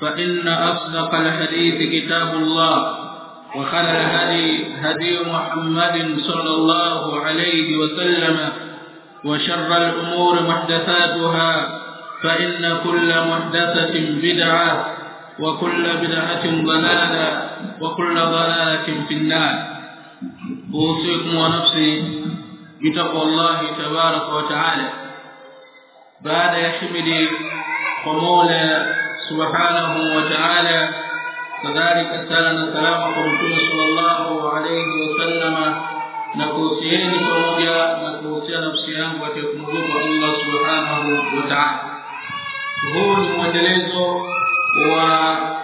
فإن أصدق الحديث كتاب الله وخير الهدي هدي محمد صلى الله عليه وسلم وشر الأمور محدثاتها فإن كل محدثة بدعة وكل بدعة ضلالة وكل ضلالة في النار. أوصيكم ونفسي بتقوى الله تبارك وتعالى. بعد يحمد ومولى سبحانه وتعالى. كذلك سالنا سلام رسول صلى الله عليه وسلم. نكوسيين فرمجا نكوسيا نفسيا وتكمروا الله سبحانه وتعالى. هو المجلس ومحاضرة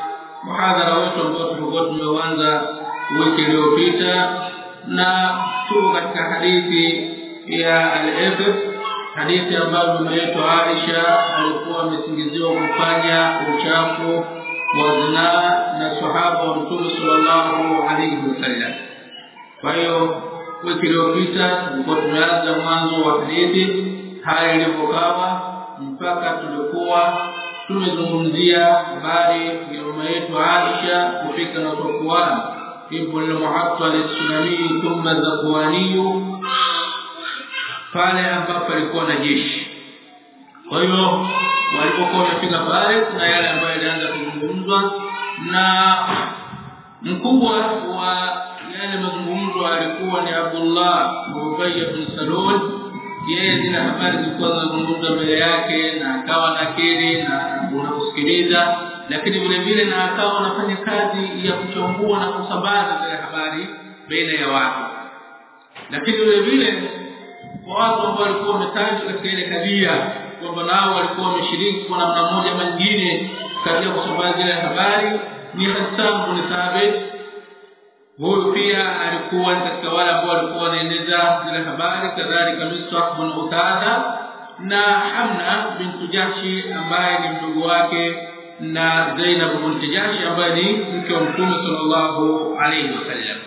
محاضرة وطن قطن قطن وانزا وكي نا تو حديثي يا الإبت. Hadithi ambayo mama yetu Aisha alikuwa amesingiziwa kufanya uchafu wa zinaa na sahaba wa Mtume sallallahu alaihi wasallam kwa hiyo wiki iliyopita tulikuwa tumeanza mwanzo wa hadithi haya ilivyokawa mpaka tulikuwa tumezungumzia habari ya mama yetu Aisha kufika na Safwan ibn al-Mu'attal al-Sunani thumma Zakwani pale ambapo alikuwa na jeshi. Kwa hiyo walipokuwa wamefika pale kuna yale ambayo yalianza kuzungumzwa na mkubwa wa yale mazungumzo alikuwa ni Abdullah Ubay ibn Salul. Yeye zile habari zilikuwa zinazungumzwa mbele yake na akawa nakiri na unakusikiliza lakini vile vile na akawa anafanya kazi ya kuchambua na kusambaza zile habari baina ya watu. Lakini vile vile kwa watu ambao walikuwa wametajwa katika ile kadhia kwamba nao walikuwa wameshiriki kwa namna moja ama nyingine katika kusambaza zile habari ni Hassan bin Thabit huyu pia alikuwa katika wale ambao walikuwa wanaeneza zile habari kadhalika Mistah bin Utada na Hamna bintu Jahshi ambaye ni mdogo wake na Zainab binti Jahsh ambaye ni mke wa Mtume sallallahu alaihi wasallam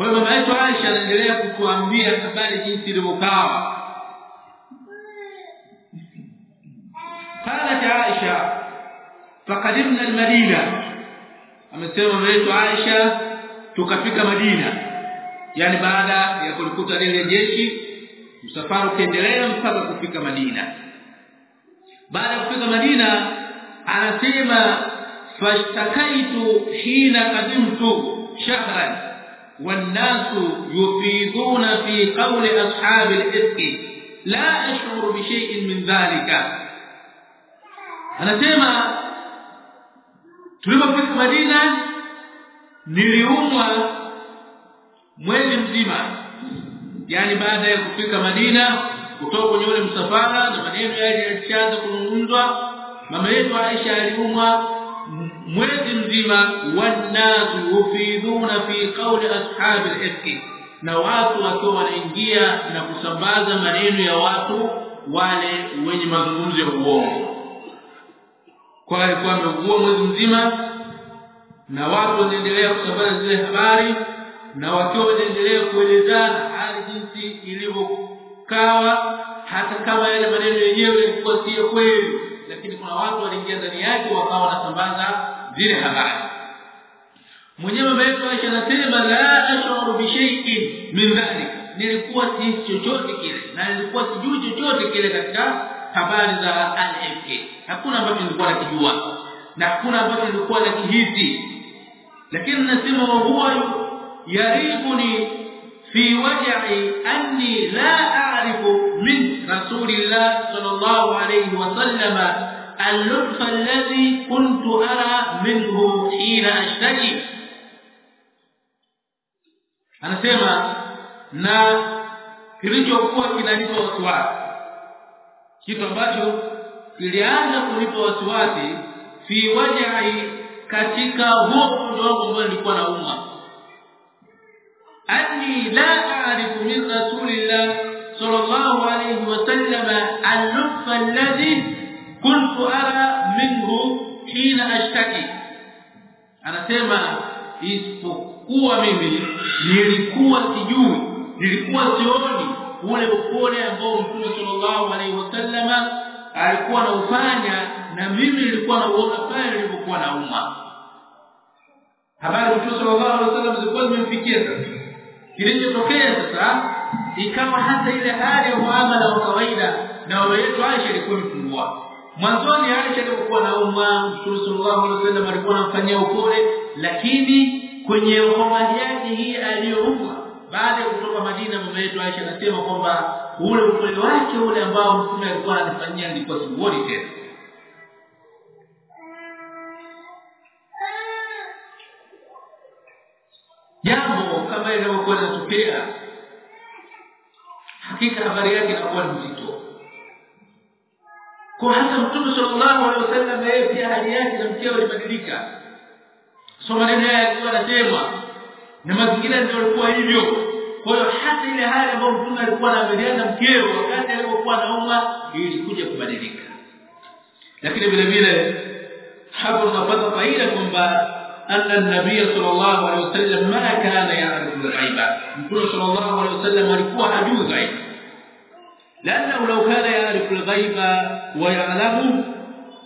Kwa hiyo mama yetu Aisha anaendelea kutuambia habari jinsi ilivyokaa. قالت عائشة فقدمنا المدينة amesema mama yetu Aisha tukafika Madina yani baada ya kulikuta lile jeshi msafara ukaendelea mpaka kufika Madina baada ya kufika Madina anasema fashtakaitu hina qadimtu shahran والناس يفيضون في قول اصحاب الافك لا اشعر بشيء من ذلك anasema tulipofika Madina niliumwa mwezi mzima yani baada ya kufika Madina kutoka kwenye ule msafara na maneno yale yalishaanza kuzungumzwa mama yetu Aisha aliumwa mwezi mzima wanazu yufiduna fi qawli ashab al-ifk na watu wakiwa wanaingia na kusambaza maneno ya watu wale wenye mazungumzo ya uongo. Kwa kwamba huo mwezi mzima na watu wanaendelea kusambaza zile habari na wakiwa wanaendelea kuelezana hali jinsi ilivyokawa hata kama yale maneno yenyewe yalikuwa si kweli lakini kuna watu waliingia ndani yake wakawa wanasambaza zile habari. Mwenyewe baba yetu Aisha anasema la ashuru bi shay'in min dhalik. Nilikuwa si chochote kile na nilikuwa sijui chochote kile katika habari za al-FK hakuna ambacho nilikuwa nakijua na hakuna ambacho nilikuwa nakihisi. Lakini nasema huwa yaribuni fi waj'i anni la a'rifu min rasulillah sallallahu alayhi wa sallam اللطف الذي كنت أرى منه حين أشتكي anasema na kilichokuwa kinanipa wasiwasi kitu ambacho kilianza kunipa wasiwasi fi wajai katika huo mgonjwa wangu ambao nilikuwa nauma anni la a'rifu min rasulillah sallallahu alayhi wasallam al-lutf alladhi kuntu ara minhu hina ashtaki. Anasema isipokuwa mimi nilikuwa sijui nilikuwa sioni ule upole ambao Mtume sallallahu alaihi wasallam alikuwa anaufanya na mimi nilikuwa nauona pale nilipokuwa nauma habari Mtume sallallahu alaihi wasallam zilikuwa zimemfikia sasa. Kilichotokea sasa ikawa hata ile hali ya muamala wa kawaida na wewe Aisha ilikuwa imepungua mwanzoni Aisha na umma Mtume sallallahu alaihi wasallam alikuwa anamfanyia upole lakini kwenye yake hii aliyoumwa baada ya kutoka Madina mama yetu Aisha anasema kwamba ule upole wake ule ambao mtume alikuwa ananifanyia nilikuwa siuoni tena. Jambo kama ilivyokuwa linatokea hakika habari yake inakuwa nzito kwa hata mtume sallallahu alaihi wasallam yeye pia hali yake na mkeo ilibadilika so maneno yake alikuwa anasema na mazingira ndio yalikuwa hivyo kwa hiyo hata ile hali ambayo mtume alikuwa anaamiliana mkeo wakati alipokuwa anauma ilikuja kubadilika lakini vile vile hapo tunapata faida kwamba anna an-nabiy sallallahu alaihi wasallam ma kana ya'rifu al-ghaiba mtume sallallahu alaihi wasallam alikuwa hajui ghaiba لأنه لو كان يعرف الغيب ويعلمه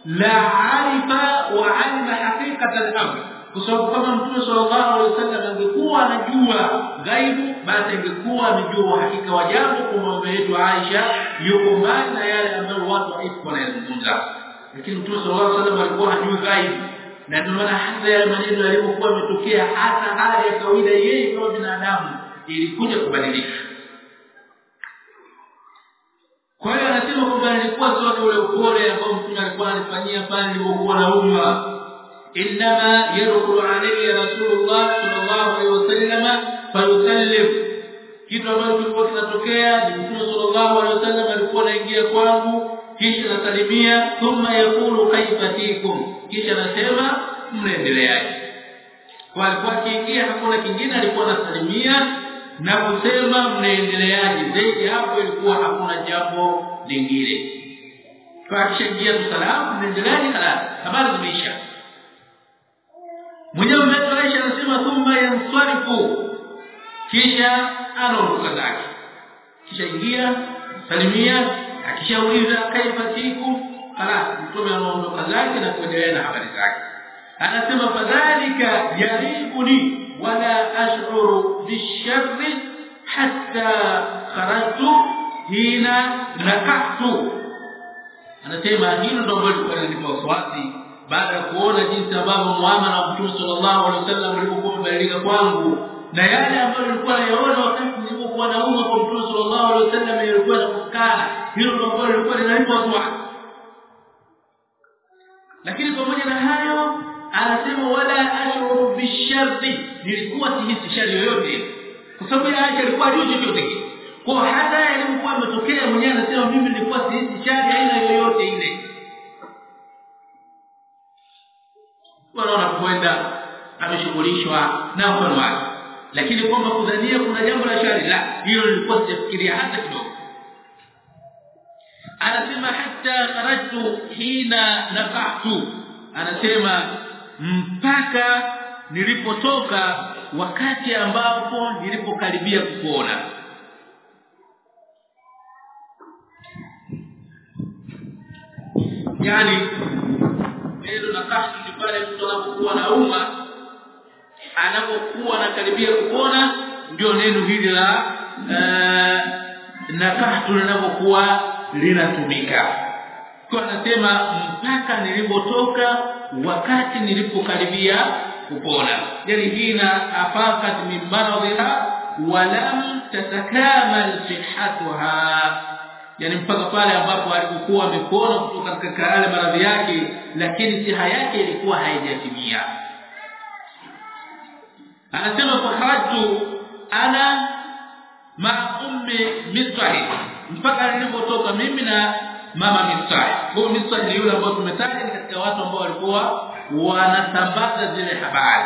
لا عرف وعلم حقيقة الأمر. فصوب كما صلى الله عليه وسلم بقوة نجوة غيب بس ان يكون حقيقة. وجابه كما امهت عائشة يقوم ما يعني ان الوقت يكون يزوجا لكن نبي صلى الله عليه وسلم بقوة نجوة غيب. na ndio maana hata yale maneno yaliyokuwa حتى hata hali ya kawaida yeye kama binadamu ilikuja kubadilika kwa hiyo anasema kwamba alikuwa sio ule upole ambao mtume alikuwa anifanyia pale nilipokuwa naumwa انما يدخل علي رسول الله صلى الله عليه وسلم فيسلم kitu ambacho kilikuwa kinatokea ni Mtume sallallahu alaihi wasallam alikuwa anaingia kwangu kisha nasalimia thumma yakulu kaifa tikum kisha nasema mnaendeleaje kwa alikuwa akiingia hakuna kingine alikuwa anasalimia na kusema mnaendeleaje? Zaidi hapo ilikuwa hakuna jambo lingine. Tukishaingia msalamu mnaendeleaje hala habari zimeisha. Mwenyewe mtu anasema thumma yansarifu. Kisha anaondoka zake. Kisha ingia salimia akishauliza kaifa siku? Hala mtume anaondoka zake na kuendelea na habari zake. Anasema fadhalika jaribuni wala أشعر بالشر حتى خرجت hina nakahtu anasema hilo ndio ambalo tulikuwa nalipa wasiwasi baada ya kuona jinsi ambavyo muamala wa Mtume sallallahu alaihi wasallam ulivyokuwa umebadilika kwangu na yale ambayo nilikuwa nayaona wakati nilipokuwa nauma kwa Mtume sallallahu alaihi wasallam yalikuwa yanakuskana hilo ndio ambalo nilikuwa linanipa wasiwasi lakini pamoja na hayo anasema wala ashuru bisharri nilikuwa sihisi shari yoyote. Kwa sababu Aisha alikuwa juu chochote kwa hata alikuwa ametokea mwenyewe anasema mimi nilikuwa sihisi aina yoyote ile. Wanaona kwenda ameshughulishwa na mfano wake. Lakini kwamba kudhania kuna jambo la shari la hilo lilikuwa sijafikiria hata kidogo. Anasema hata kharajtu hina nafahtu anasema mpaka nilipotoka wakati ambapo nilipokaribia kupona yani neno na kahtu ni pale mtu anapokuwa na umma anapokuwa anakaribia kuona ndio neno hili la na kahtu linapokuwa linatumika. Kwa anasema mpaka nilipotoka wakati nilipokaribia kupona. Yani hina afaqat min maradhiha walam tatakamal sihhatuha. Yani mpaka pale ambapo alikuwa amepona kutoka katika yale maradhi yake lakini siha yake ilikuwa haijatimia. Anasema fakhrajtu ana ma ummi misrahi mpaka nilipotoka mimi na mama misrahi huyo misrahi ni yule ambaye tumetaja katika watu ambao walikuwa wanasambaza zile habari.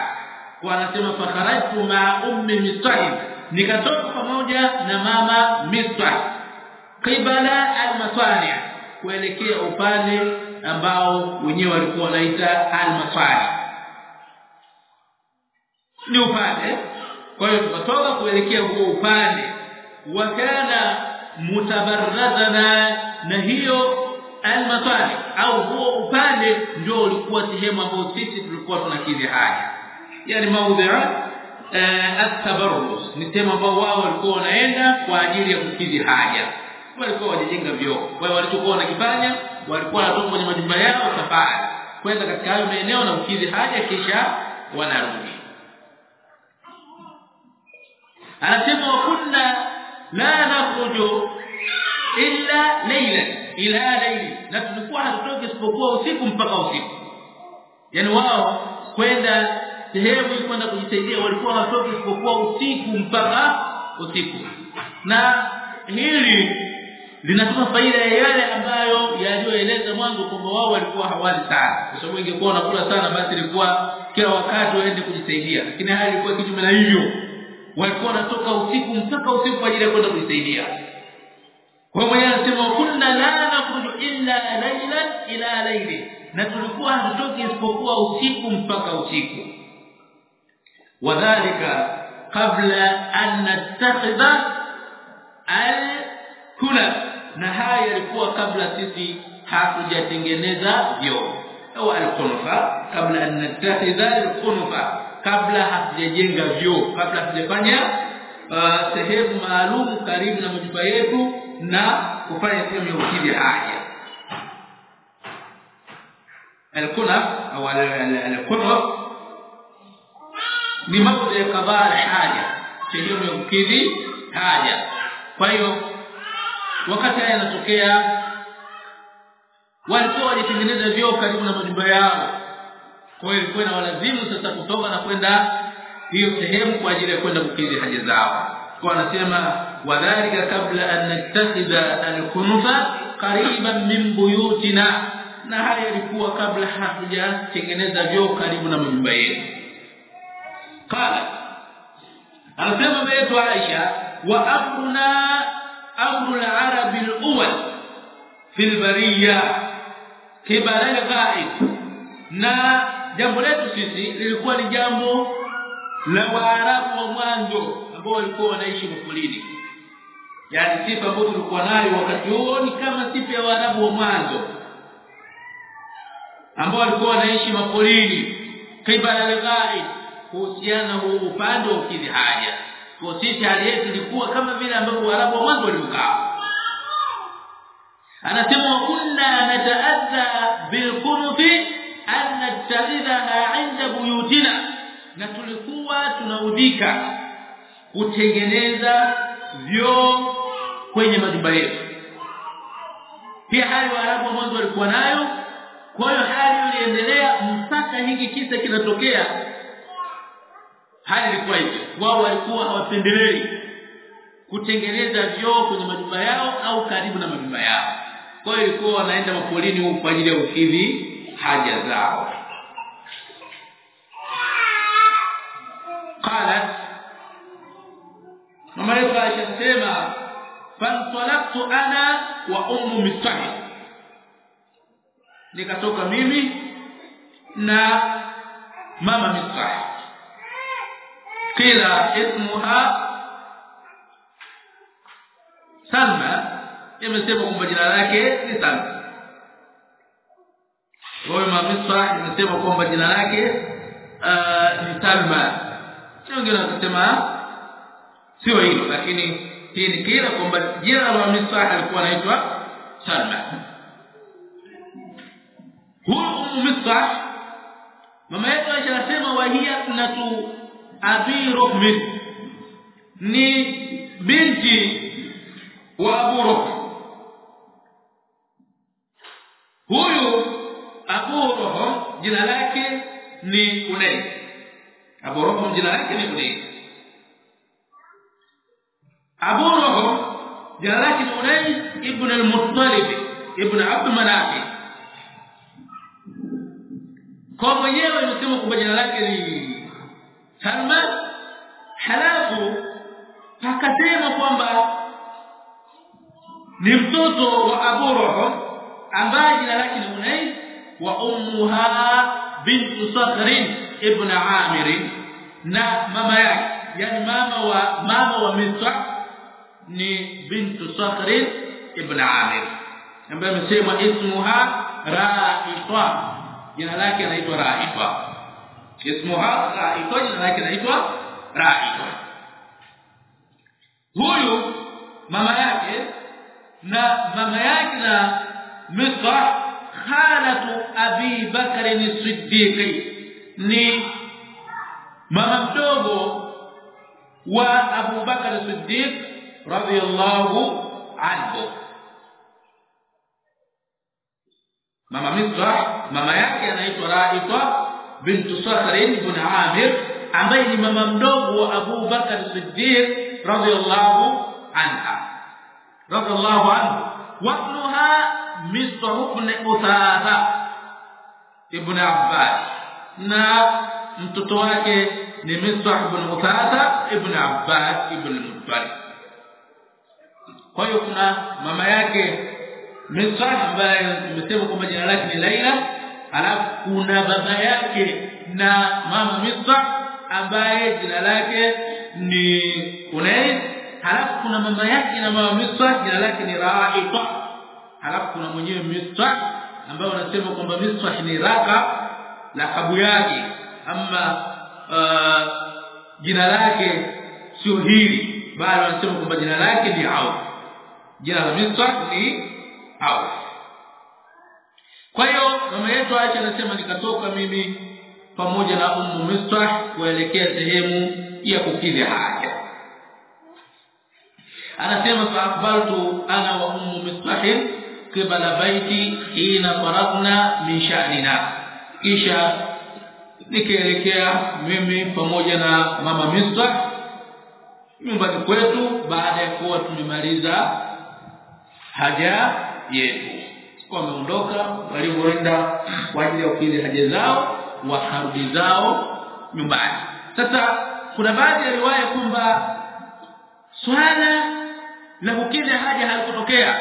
Kwa anasema fakharatu ma ummi misrahi nikatoka pamoja na mama mitah qibala al-masani kuelekea upande ambao wenyewe walikuwa wanaita al-masani. Ni upande. Kwa hiyo tukatoka kuelekea huo upande. Wakana mutabarradana na hiyo al-masani au huo upande ndio ulikuwa sehemu ambayo sisi tulikuwa tunakidhi haja yani maudhi'a at-tabarruz ni sehemu ambao wao walikuwa wanaenda kwa ajili ya kukidhi haja. Walikuwa wajijenga vyoo. Kwa hiyo walichokuwa wanakifanya walikuwa wanatoka kwenye majumba yao safari kwenda katika hayo maeneo na kukidhi haja kisha wanarudi. Anasema kunna la nakhruju illa layla ila laili na tulikuwa hatutoki isipokuwa usiku mpaka usiku. Yani wao kwenda sehemu kwenda kujisaidia walikuwa hawatoki isipokuwa usiku mpaka usiku. Na hili linatoka faida ya yale ambayo yaliyoeleza mwanzo kwamba wao walikuwa hawali sana. Kwa sababu ingekuwa wanakula sana basi ilikuwa kila wakati waende kujisaidia. Lakini hali ilikuwa kinyume na hivyo. Walikuwa wanatoka usiku mpaka usiku kwa ajili ya kwenda kujisaidia hiyo mwenyewe anasema kunna la nakhruju illa laylan ila layli. Na tulikuwa hatutoki isipokuwa usiku mpaka usiku. Wadhālika qabla an nattakhidha al-kula. Na haya yalikuwa kabla sisi hatujatengeneza vyoo. Au al-kunfa kabla an nattakhidha al-kunfa kabla hatujajenga vyoo kabla hatujafanya uh, sehemu maalum karibu na majumba yetu na kufanya sehemu ya ukidhi haja al-kunaf au al-kunfa ni mambo ya kadhaa haja. Sehemu ya ukidhi haja. Kwa hiyo wakati haya yanatokea walikuwa walitengeneza vyoo karibu na majumba yao. Kwa hiyo ilikuwa inawalazimu sasa kutoka na kwenda hiyo sehemu kwa ajili ya kwenda kukidhi haja zao. Kwa anasema wadhalika kabla an nattakhidha al-kunufa qariban min buyutina na haya yalikuwa kabla hatujatengeneza vyoo karibu na majumba yetu. Qala anasema yetu Aisha wa amruna amru al-arab al-awwal fi al-bariyya kibala al-ghaib na jambo letu sisi lilikuwa ni jambo la waarabu wa mwanzo ambao walikuwa wanaishi mapolini yani sifa ambayo tulikuwa nayo wakati huo ni kama sifa ya waarabu wa mwanzo ambao walikuwa wanaishi maporini kibala al-ghaib kuhusiana huu upande wa ukidhi haja. Kwa sisi hali yetu ilikuwa kama vile ambavyo waarabu wa mwanzo walivyokaa anasema kunna nataadha bilkunufi an nattakhidha 'inda buyutina. Na tulikuwa tunaudhika kutengeneza vyoo kwenye majumba yetu. Pia hali waarabu wa mwanzo walikuwa nayo kwa hiyo hali iliendelea mpaka hiki kisa kinatokea. Hali ilikuwa hivyo wao walikuwa hawapendelei kutengeneza vyoo kwenye majumba yao au karibu na majumba yao. Kwa hiyo ilikuwa wanaenda mapolini huko kwa ajili ya ukidhi haja zao. Qalat mama yetu alishasema fantalaqtu ana wa ummu mistah nikatoka mimi na mama mistah kila ismuha Salma. Imesema kwamba jina lake ni Salma. Huyo mama mamisa imesema kwamba jina lake ni Salma. Wengine wanasema sio hilo lakini hii ni kila kwamba jina la Misah alikuwa anaitwa Salma. Huyo ummu Misah mama yetu Aisha anasema wa hiya natu abi ruhmin ni binti wa Abu Ruhm huyu Abu Ruhm jina lake ni Unais Abu Ruhm jina lake ni Unais Abu Ruhm jina Munay ibn al-Muttalib ibn Abd Manaf. Kwa mwenyewe anasema kwamba jina lake ni Salman halafu akasema kwamba ni mtoto wa Abu Ruhm ambaye jina lake ni Munay wa ummuha bintu Sakrin ibn Amir na mama yake yani mama wa mama wa Misra ni bintu Sakrin ibn Amir ambaye amesema ismuha Ra'ifa jina lake anaitwa Ra'ifa ismuha Ra'ifa jina lake anaitwa Ra'ifa huyu mama yake na mama yake na Misra khalatu Abi Bakr as-Siddiq ni mama mdogo wa Abu Bakr as-Siddiq radhiyallahu anhu. Mama Misra mama yake anaitwa Raitha bintu Sakhr ibn Amir ambaye ni mama mdogo wa Abu Bakar Siddiq radhiyallahu anha. Radhiyallahu anhu. Wabnuha Misra ibn Uthatha ibn Abbas. Na mtoto wake ni Misra ibn Uthatha ibn Abbas ibn Muttalib kwa hiyo kuna mama yake Misra ambaye tumesema kwamba jina lake ni Laila. Alafu kuna baba yake na mama Misra ambaye jina lake ni Unais. Halafu kuna mama yake na mama Misra jina lake ni Raita. Halafu kuna mwenyewe Misra ambaye wanasema kwamba Misra ni raka lakabu yake. Ama uh, jina lake sio hili bali wanasema kwamba jina lake ni Auf jina la miswak ni au kwa hiyo mama yetu Aisha anasema nikatoka mimi pamoja na ummu Misbah kuelekea sehemu ya kukidhi haja. Anasema faakbaltu ana wa ummu misbah qibala baiti hina faradna min sha'nina. Kisha nikaelekea mimi pamoja na mama misbah nyumbani kwetu baada ya kuwa tumemaliza haja yetu. Wameondoka walioenda kwa ajili ya kukidhi haja zao wa wakarudi zao nyumbani. Sasa kuna baadhi ya riwaya kwamba swala la kukidhi haja halikutokea.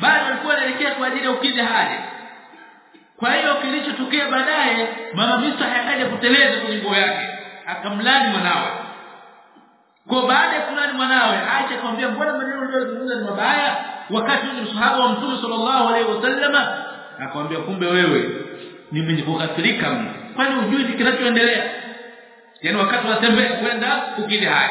Bali walikuwa wanaelekea kwa ajili ya kukidhi haja. Kwa hiyo kilichotokea baadaye mama Musa akaja kuteleza kwenye nguo yake. Akamlani mwanawe. Kwa baada kulani mwanawe. Acha akamwambia mbona maneno uliyozungumza ni mabaya? Wakati ni msahaba wa Mtume sallallahu alaihi wasallama akamwambia kumbe wewe ni mwenye kukasirika mno. Kwani hujui kinachoendelea? Yani wakati unatembea kwenda kukidhi haya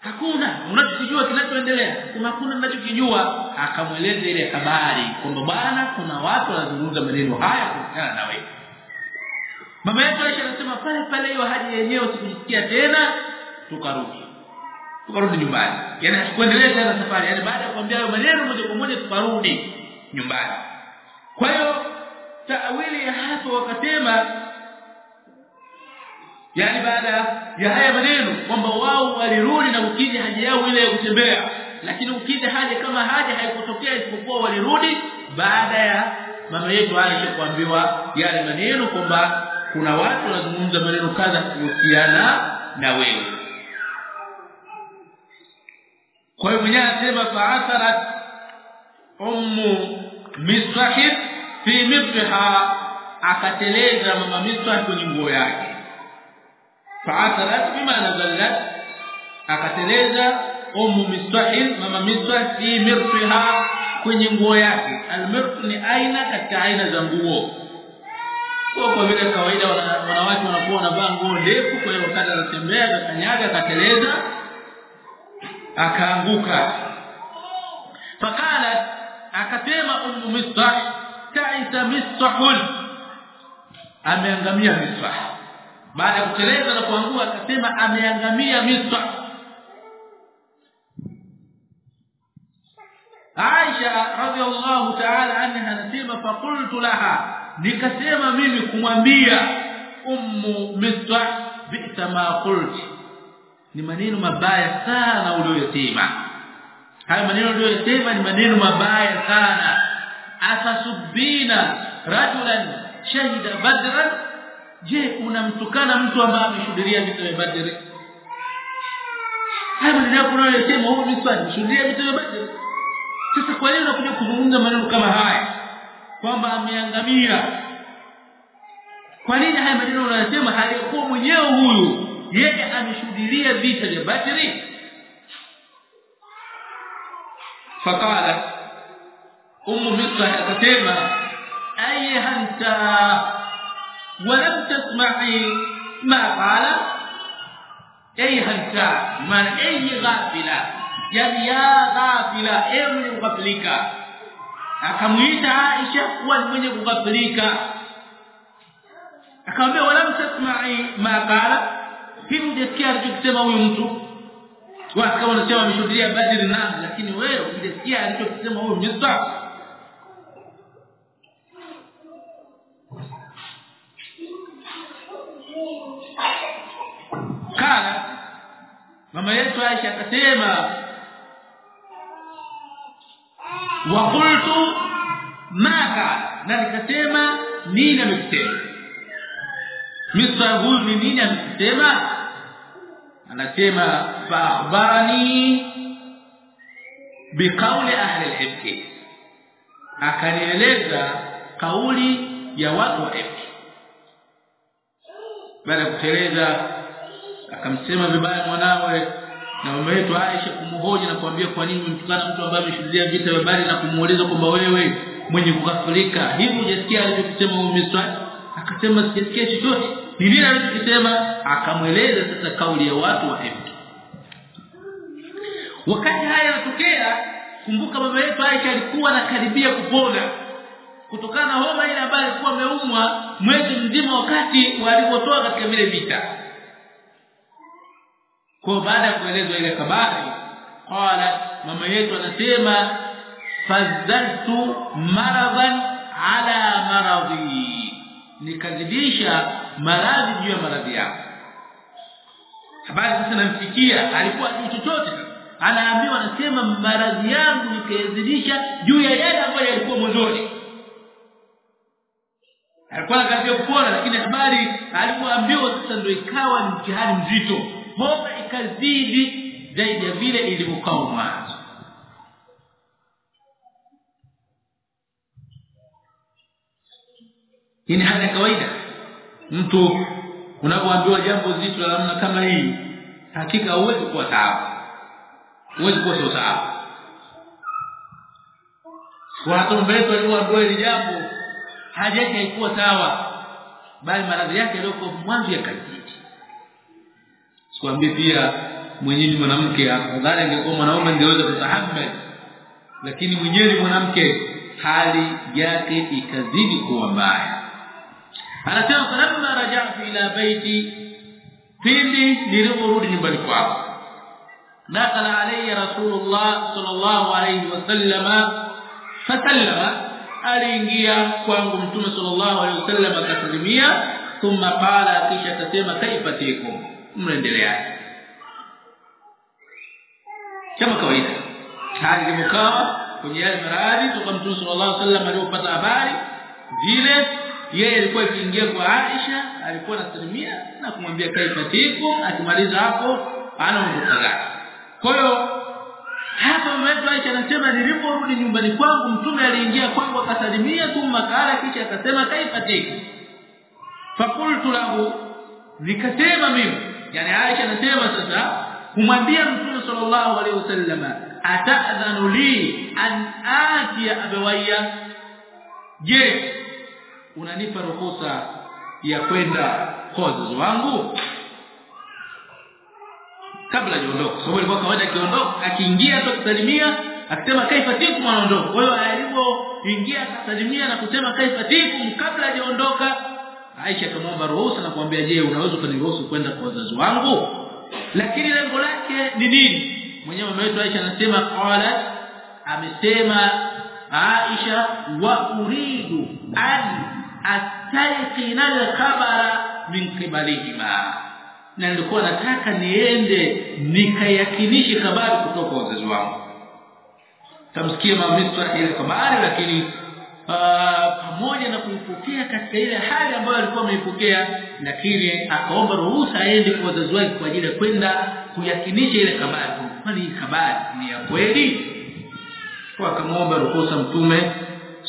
hakuna. Unachojua kinachoendelea. Kuna kuna ninachokijua. Akamweleza ile habari kwamba bwana kuna watu wanazungumza maneno haya kuhusiana na wewe. Mama yetu Aisha anasema pale pale hiyo hadi yenyewe sikujisikia tena tukarudi tukarudi nyumbani. Yani kuendelea tena safari. Yani baada ya kuambia hayo maneno moja kwa moja tukarudi nyumbani. Kwa hiyo taawili ya hapo wakasema yani baada ya haya maneno kwamba wao walirudi na ukija haja yao ile ya kutembea. Lakini ukija haja kama haja haikutokea isipokuwa walirudi baada ya mama yetu Aisha kuambiwa yale maneno kwamba kuna watu wanazungumza maneno kadha kuhusiana na wewe kwa hiyo mwenyewe anasema fa'atharat ummu misbah fi mithliha akateleza mama misbah kwenye nguo yake. Faatharat bima nazallat akateleza ummu mistahil mama mistah fi mirfiha kwenye nguo yake. Almirf ni aina katika aina za nguo. Kwa kwa vile kawaida wanawake wanakuwa wanavaa nguo ndefu kwa hiyo wakati anatembea akakanyaga akateleza akaanguka. Fakala akasema ummu misbah ta'isa misbahul ameangamia misbah. Baada ya kuteleza na kuangua akasema ameangamia misbah. Aisha radhiallahu ta'ala anha anasema faqultu laha. Nikasema mimi kumwambia ummu misbah bi'sa ma qulti ni maneno mabaya sana uliyosema haya maneno uliyosema ni maneno mabaya sana. Afasubina rajulan shahida badran. Je unamtukana mtu ambaye ameshuhudia vita vya badri? Haya maneno unayosema huyu mtu ameshuhudia vita vya badri? Sasa kwa nini unakuja kuzungumza maneno kama haya? Kwamba ameangamia. Kwa nini haya maneno unayosema halikuwa mwenyewe huyu yeye ameshuhudia vita vya Badri fakala umu مصر akasema ايها hanta ولم تسمعي ma qala ايها hanta ما اي ghafila ya ya ghafila اي من akamuita Aisha kuwa mwenye kughafirika akamwambia walam tasma'i ma qala hivi hujasikia alichokisema huyu mtu? Watu kama wanasema ameshuhudia badri na lakini wewe hujasikia alichokisema huyu Musa? Kala mama yetu Aisha akasema wa qultu maka na nikasema nini amekisema? Misra huyu ni nini amekisema anasema fa akhbarani biqauli ahli al-ifk akanieleza kauli ya watu wa ifk baada ya kuteleza akamsema vibaya mwanawe na mama yetu Aisha kumhoji na kumwambia kwa nini umemtukana mtu ambaye ameshuhudia vita vya na kumuuliza kwamba wewe mwenye kukafirika hivi hujasikia alichokisema Misra akasema sijasikia chochote ni inasema akamweleza sasa kauli ya watu wa Ifki wakati haya yanatokea kumbuka baba yetu Aisha alikuwa anakaribia kupona. Kutokana na homa ile ambayo alikuwa ameumwa mwezi mzima wakati walipotoa katika vile vita. Kwa baada ya kuelezwa ile habari qala mama yetu anasema fazaltu maradan ala maradhi nikazidisha maradhi juu ya maradhi yangu habari sasa namfikia alikuwa ni chochote. Anaambiwa anasema maradhi yangu nikaezidisha juu ya yale ambayo yalikuwa mwanzoni. Alikuwa anakaribia kupona lakini habari alipoambiwa sasa ndio ikawa ni mtihani mzito. Homa ikazidi zaidi ya vile ilivyokuwa mwanzo hii ni hali ya kawaida. Mtu unapoambiwa jambo zito la namna kama hii hakika huwezi kuwa sawa. Huwezi kuwa sawa. Watu mbele walioambiwa hili jambo haja yake haikuwa sawa bali maradhi yake yaliyokuwa mwanzo yakazidi sikwambie pia mwenyewe mwanamke afadhali angekuwa mwanaume angeweza kutahamili lakini mwenyewe mwanamke hali yake ikazidi kuwa mbaya anasema falamma raja'tu ila baiti pindi niliporudi nyumbani kwangu dakala alayya rasulullah sallallahu alayhi wasallam fasallama aliingia kwangu mtume sallallahu alayhi wasallam akasalimia thumma qala kisha akasema kaifa tikum mnaendeleaje kama kawaida hali ilipokaa kwenye yale maradhi toka mtume sallallahu alayhi wasallam alipopata habari vile yeye alikuwa akiingia kwa Aisha alikuwa anasalimia na kumwambia kaifa akimaliza hapo anaondoka zake kwa hiyo hapa mama Aisha anasema niliporudi nyumbani kwangu mtume aliingia kwangu akasalimia thumma kala kisha akasema kaifa tikum fakultu lahu nikasema mimi. Yani Aisha anasema sasa kumwambia Mtume sallallahu alaihi wasallam atadhanu li an atiya abawaya je unanipa ruhusa ya kwenda kwa wazazi wangu? Kabla hajaondoka sababu ilikuwa kawaida akiondoka akiingia tu kusalimia akisema kaifa tikum anaondoka kwa hiyo alipoingia akasalimia na kusema kaifa tiku kabla hajaondoka Aisha akamwomba ruhusa na kumwambia je unaweza kuniruhusu kwenda kwa wazazi wangu? Lakini lengo lake ni nini? Mwenyewe mama yetu Aisha anasema qala amesema Aisha wa uridu an astayqina al-khabara min qibalihima. Na nilikuwa nataka niende nikayakinishe habari kutoka wazazi wangu. Tamsikia mamisa ile habari lakini pamoja na kuipokea katika ile hali ambayo alikuwa ameipokea lakini akaomba ruhusa aende kwa wazazi wake kwa ajili ya kwenda kuyakinisha ile habari kwani habari ni ya kweli. Kwa akamwomba ruhusa mtume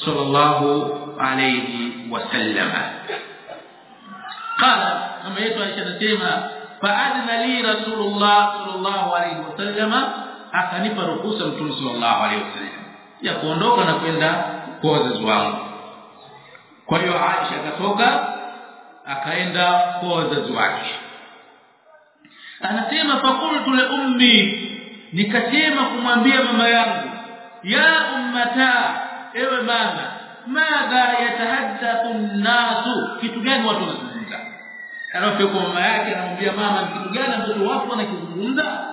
sallallahu alayhi wasallam قال كما yetu Aisha anasema fa'adna li rasulullah sallallahu alayhi wasallam akanipa ruhusa mtume sallallahu alayhi wasallam ya kuondoka na kwenda kwa wazazi wangu kwa hiyo Aisha akatoka akaenda kwa wazazi wake anasema faqultu li ummi nikasema kumwambia mama yangu ya ummata ewe mama madha yatahaddathu an-nasu kitu gani watu wanazungumza? Alafu kwa mama yake anamwambia mama ni kitu gani mtoto watu wanakizungumza?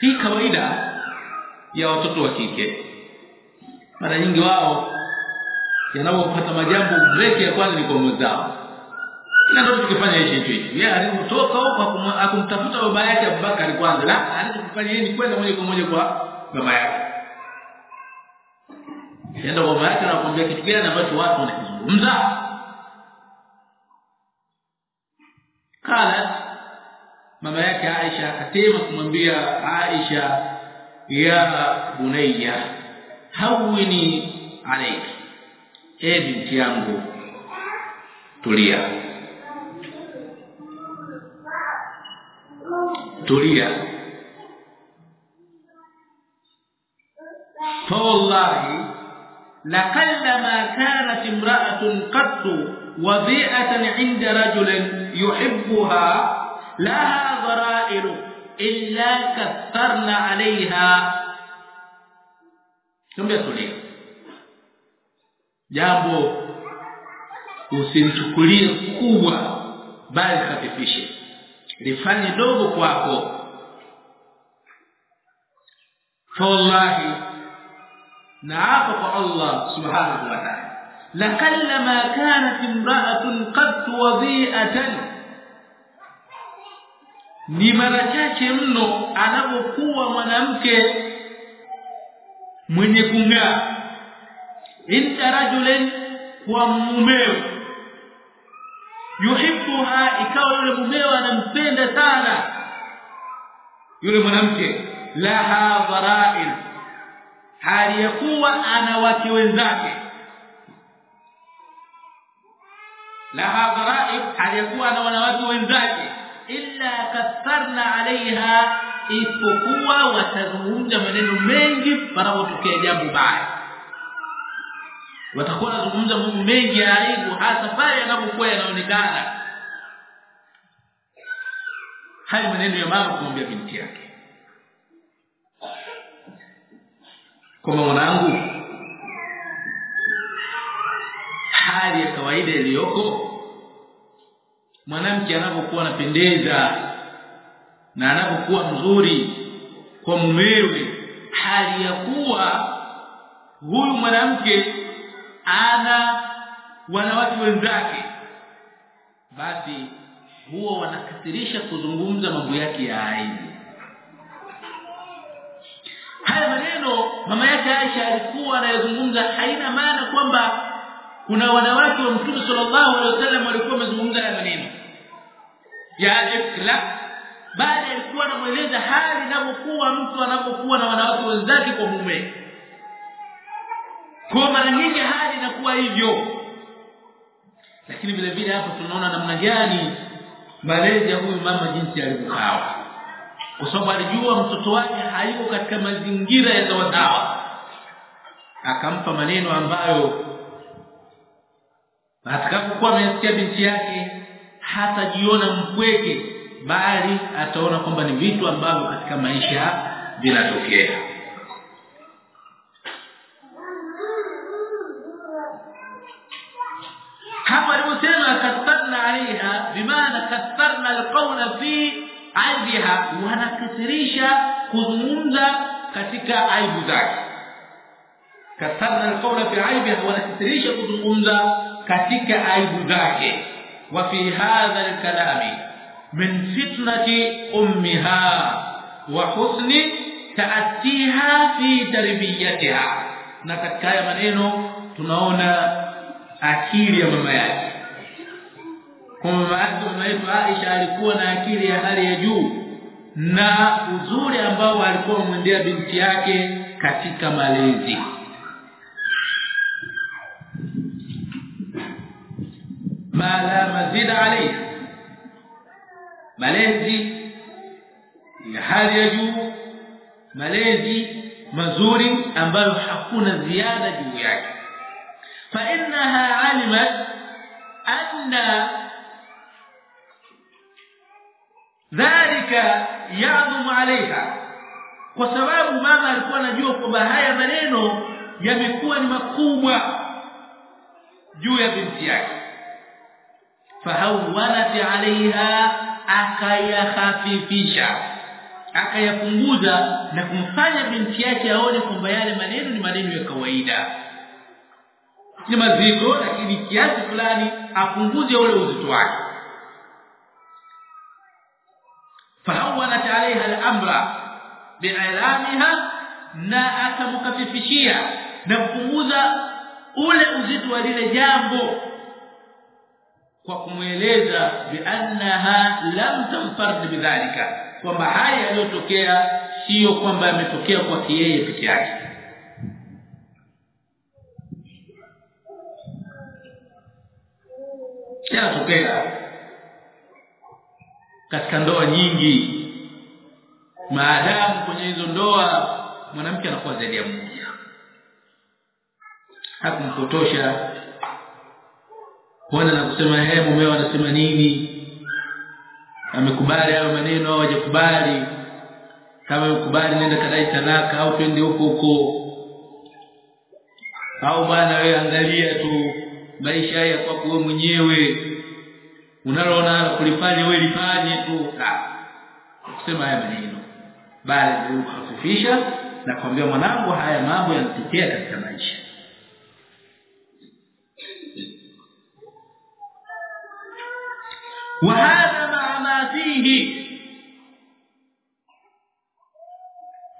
Hii kawaida ya watoto wa kike mara nyingi wao yanapopata majambo break ya kwanza ni kwa mwenzao na ndio tukifanya hicho hicho yeye alitoka huko akumtafuta baba yake Abubakar kwanza. La alikufanya yeye ni kwenda moja kwa moja kwa baba yake. Yenda baba yake anakuambia kitu gani ambacho watu wanakizungumza? Kala mama yake Aisha akatema kumwambia Aisha ya bunayya hawini alayki. E binti yangu tulia tulia فوالله لقلما كانت امرأة قط وضيئه عند رجل يحبها لها ضرائر إلا كثرنا عليها. ثم tulia jambo usilichukulie kubwa bali khafifishe lifanye dogo kwako fawallahi naapa kwa Allah subhanahu wa ta'ala لقلما كانت امراه قد وضيئه ni mara chache mno anapokuwa mwanamke mwenye kung'aa inda rajulen kwa mumeo yuhibbuha ikawa yule mumeo anampenda sana. Yule mwanamke laha dharail. Hali ya kuwa ana wake wenzake. Laha dharail hali ya kuwa ana wanawake wenzake. Illa kasarna alaiha isipokuwa watazungumza maneno mengi panapotokea jambo baya watakuwa wanazungumza mambo mengi ya aibu hasa pale yanapokuwa yanaonekana. Hayo maneno ya mama kumwambia binti yake. Kama mwanangu hali ya kawaida iliyoko mwanamke anapokuwa anapendeza na anapokuwa mzuri kwa mumewe hali ya kuwa huyu mwanamke ana wanawake wenzake. Basi huwa wanakathirisha kuzungumza mambo yake ya aibu haya maneno mama yake Aisha alikuwa anayozungumza haina maana kwamba kuna wanawake wa Mtume sallallahu alaihi wasallam walikuwa wamezungumza haya maneno. Ya ikla bali alikuwa anamweleza hali inapokuwa mtu anapokuwa na wanawake wenzake kwa mume kwa mara nyingi hali inakuwa hivyo. Lakini vile vile hapo tunaona namna gani malezi ya huyu mama jinsi alivyokaa kwa sababu alijua mtoto wake hayuko katika mazingira ya zawazawa akampa maneno ambayo atakapokuwa amesikia binti yake hatajiona mpweke bali ataona kwamba ni vitu ambavyo katika maisha vinatokea القول في عيبها. وأنا كثريشا كزمونزا كتك عيب ذاك. كثرنا القول في عيبها وأنا كثريشا كزمونزا كتك عيب ذاك. وفي هذا الكلام من فتنة أمها وحسن تأتيها في تربيتها. نكتك يا منينو تنعونا أكيد يا مما kwa mama mama yetu Aisha alikuwa na akili ya hali ya juu na uzuri ambao alikuwa amwendea binti yake katika malezi. Mala mazida alayhi. Malezi ya hali ya juu malezi mazuri ambayo hakuna ziada juu yake. Fa innaha alimat anna dhalika yadhum alaiha. Kwa sababu mama alikuwa anajua kwamba haya maneno yamekuwa ni makubwa juu ya binti yake. Fahawalat alaiha akayahafifisha akayapunguza na kumfanya binti yake aone kwamba yale maneno ni maneno ya kawaida. Ni maziko lakini kiasi fulani apunguze ule uzito wake. Fahawanat alaiha al-amra bi'ilamiha na akamkafifishia na kupunguza ule uzito wa lile jambo kwa kumweleza biannaha lam tamfard bidhalika kwamba haya yaliyotokea sio kwamba yametokea kwa yeye peke yake. Yanatokea katika ndoa nyingi. Maadamu kwenye hizo ndoa mwanamke anakuwa zaidi ya mmoja. Hakumpotosha. Bwana na kusema yeye mumeo anasema nini? Amekubali hayo maneno au hajakubali? Kama amekubali nenda kadai talaka au twende huko huko. Au bwana wewe angalia tu maisha haya kwa wewe mwenyewe unaloona kulifanya wewe lifanye tu kusema haya maneno bali kuhafifisha na kumwambia mwanangu haya mambo yanatokea katika maisha وهذا مع ما فيه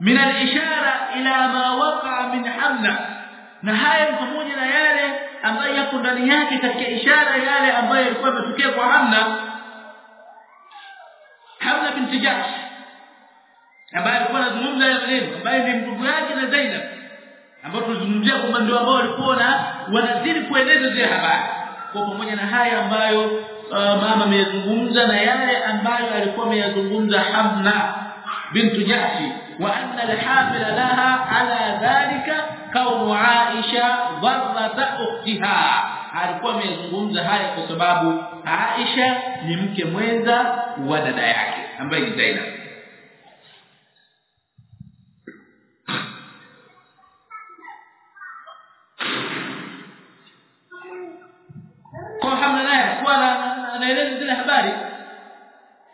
من الإشارة إلى ما وقع من حمنا na haya pamoja na yale ambayo yako ndani yake katika ishara yale ambayo yalikuwa yametokea kwa Hamna. Hamna binti Jahsh ambaye alikuwa anazungumza na maneno ambaye ni ndugu yake na Zainab ambao tulizungumzia kwamba ndio ambao walikuwa na wanazidi kueneza zile habari kwa pamoja na haya ambayo uh, mama ameyazungumza na yale ambayo alikuwa ameyazungumza Hamna bintu Jahsh wa anna al-hamil laha ala dhalika kaunu Aisha dharrat ukhtiha alikuwa amezungumza haya kwa sababu Aisha ni mke mwenza wa dada yake ambaye ni Zainab kwa hamna naye alikuwa anaeleza zile habari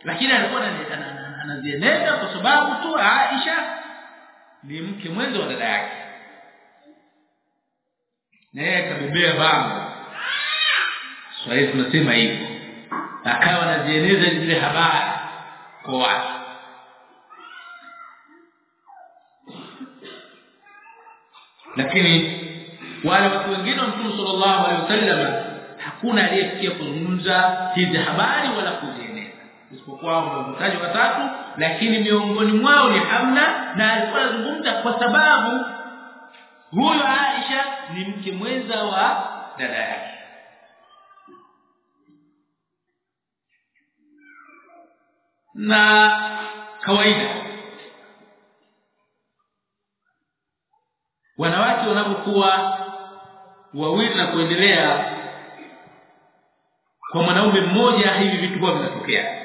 lakini alikuwa anazieneza kwa sababu tu Aisha ni mke mwenza wa dada yake na yeye akabebea bango Swahili tunasema hivyo akawa anazieneza zile habari kwa watu. Lakini wale watu wengine wa Mtume sallallahu alaihi wasallam hakuna aliyefikia kuzungumza hizi habari wala kuzieneza isipokuwa wamemtaja watatu lakini miongoni mwao ni Hamna na alikuwa anazungumza kwa sababu huyo Aisha ni mke mwenza wa dada yake. Na kawaida wanawake wanapokuwa wawili na kuendelea kwa mwanaume mmoja hivi vitu huwa vinatokea.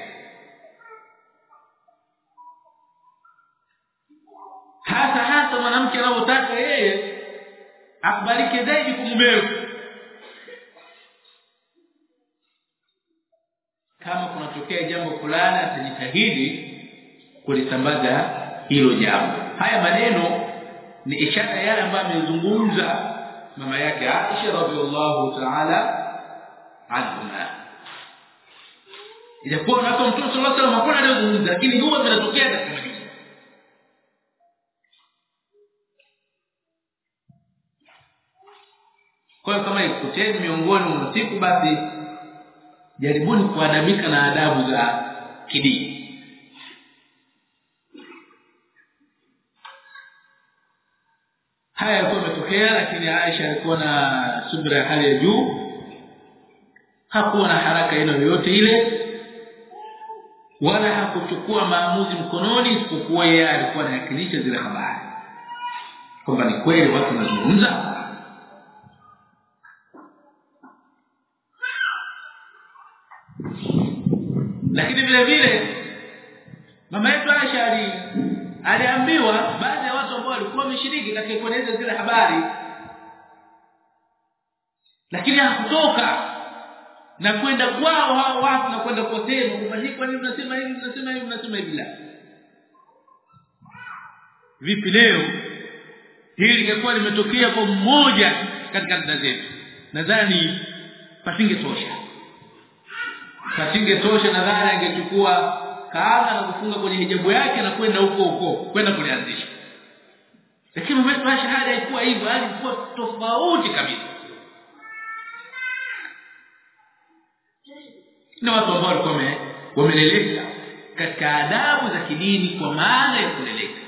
Hasa akubalike zaidi kumumeo kama kunatokea jambo fulani atajitahidi kulisambaza hilo jambo. Haya maneno ni ishara yale ambayo amezungumza mama yake Aisha radhiallahu ta'ala anha ilikuwa na Mtume sallallahu alaihi wasallam hakuna aliyozungumza lakini huwa vinatokea katika maisha kwa hiyo kama ikuteni miongoni mwa siku basi jaribuni kuadabika na adabu za kidini. Haya yalikuwa yametokea lakini Aisha alikuwa na subira ya hali ya juu. Hakuwa na haraka aina yoyote ile wala hakuchukua maamuzi mkononi isipokuwa yeye alikuwa anayakilisha zile habari. Kwamba ni kweli watu wanazungumza lakini vile vile mama yetu Aisha ali aliambiwa baadhi ya watu ambao walikuwa katika zile habari lakini hakutoka na kwenda kwao hao watu na kwenda kwamba hii kwa nini unasema hivi unasema hivi unasema hivi? La. Vipi leo hili lingekuwa limetokea kwa mmoja katika dada zetu? Nadhani pasingetosha. Pasingetosha nadhani angechukua kaanga na kufunga kwenye hijabu yake na kwenda huko huko kwenda kulianzisha lakini umesema shahada haikuwa hivyo hali ilikuwa tofauti kabisa. Na watu ambao walikuwa wameleleka katika adabu za kidini kwa maana ya kuleleka.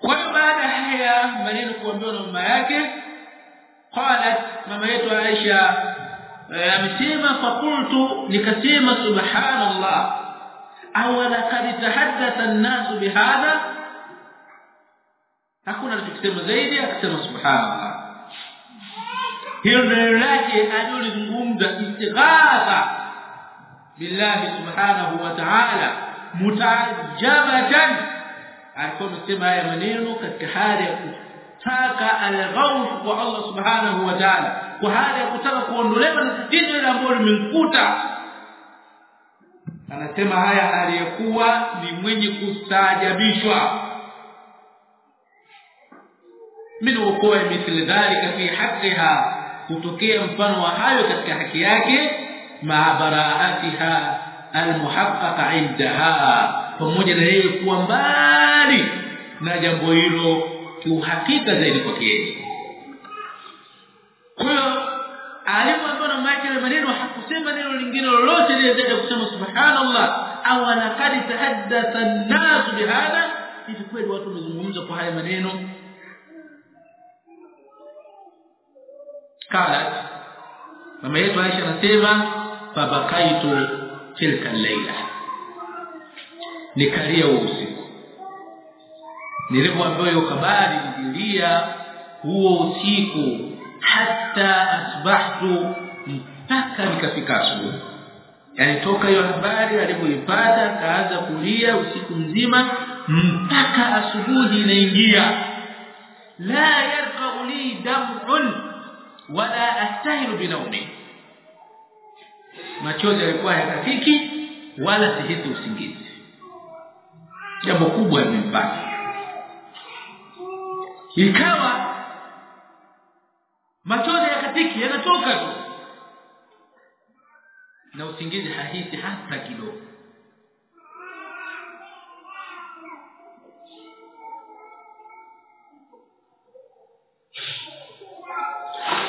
Kwa baada haya maneno kuambiwa na mama yake qalat mama yetu Aisha amesema fakultu nikasema subhanallah awala kad tahaddatha an-nas bihadha hakuna alichosema zaidi akasema subhanallah hiyo neno lake alilozungumza istighatha billahi subhanahu wa ta'ala mutajabatan alikuwa amesema haya maneno katika hali ya kutaka al-ghawth kwa Allah subhanahu wa ta'ala kwa hali ya kutaka kuondolewa na tatizo ile ambalo limemkuta. Anasema haya aliyekuwa ni mwenye kustaajabishwa. Min wuqo'i mithli dhalika fi haqqiha kutokea mfano wa hayo katika haki yake ma baraatiha almuhaqqaqa indaha pamoja na yeye kuwa mbali na jambo hilo kiuhakika zaidi kwake yeye kwa hiyo alipoambiwa na make ile maneno hakusema neno lingine lolote lile kusema subhanallah au laqad tahaddatha an-nas bihadha. Hivi kweli watu wamezungumza kwa haya maneno? Kala mama yetu Aisha anasema fabakaitu tilka layla nikalia usiku. Nilipoambiwa hiyo habari nililia huo usiku hata asbahtu mpaka nikafika asubuhi yani toka hiyo habari alipoipata kaanza kulia usiku mzima mpaka asubuhi inaingia. La yarqa li dam'un wala astahilu binaumi machozi yalikuwa yakafiki wala sihisi usingizi. Jambo kubwa limempata. Ikawa machozi yakatiki yanatoka tu na usingizi hahisi hata kidogo.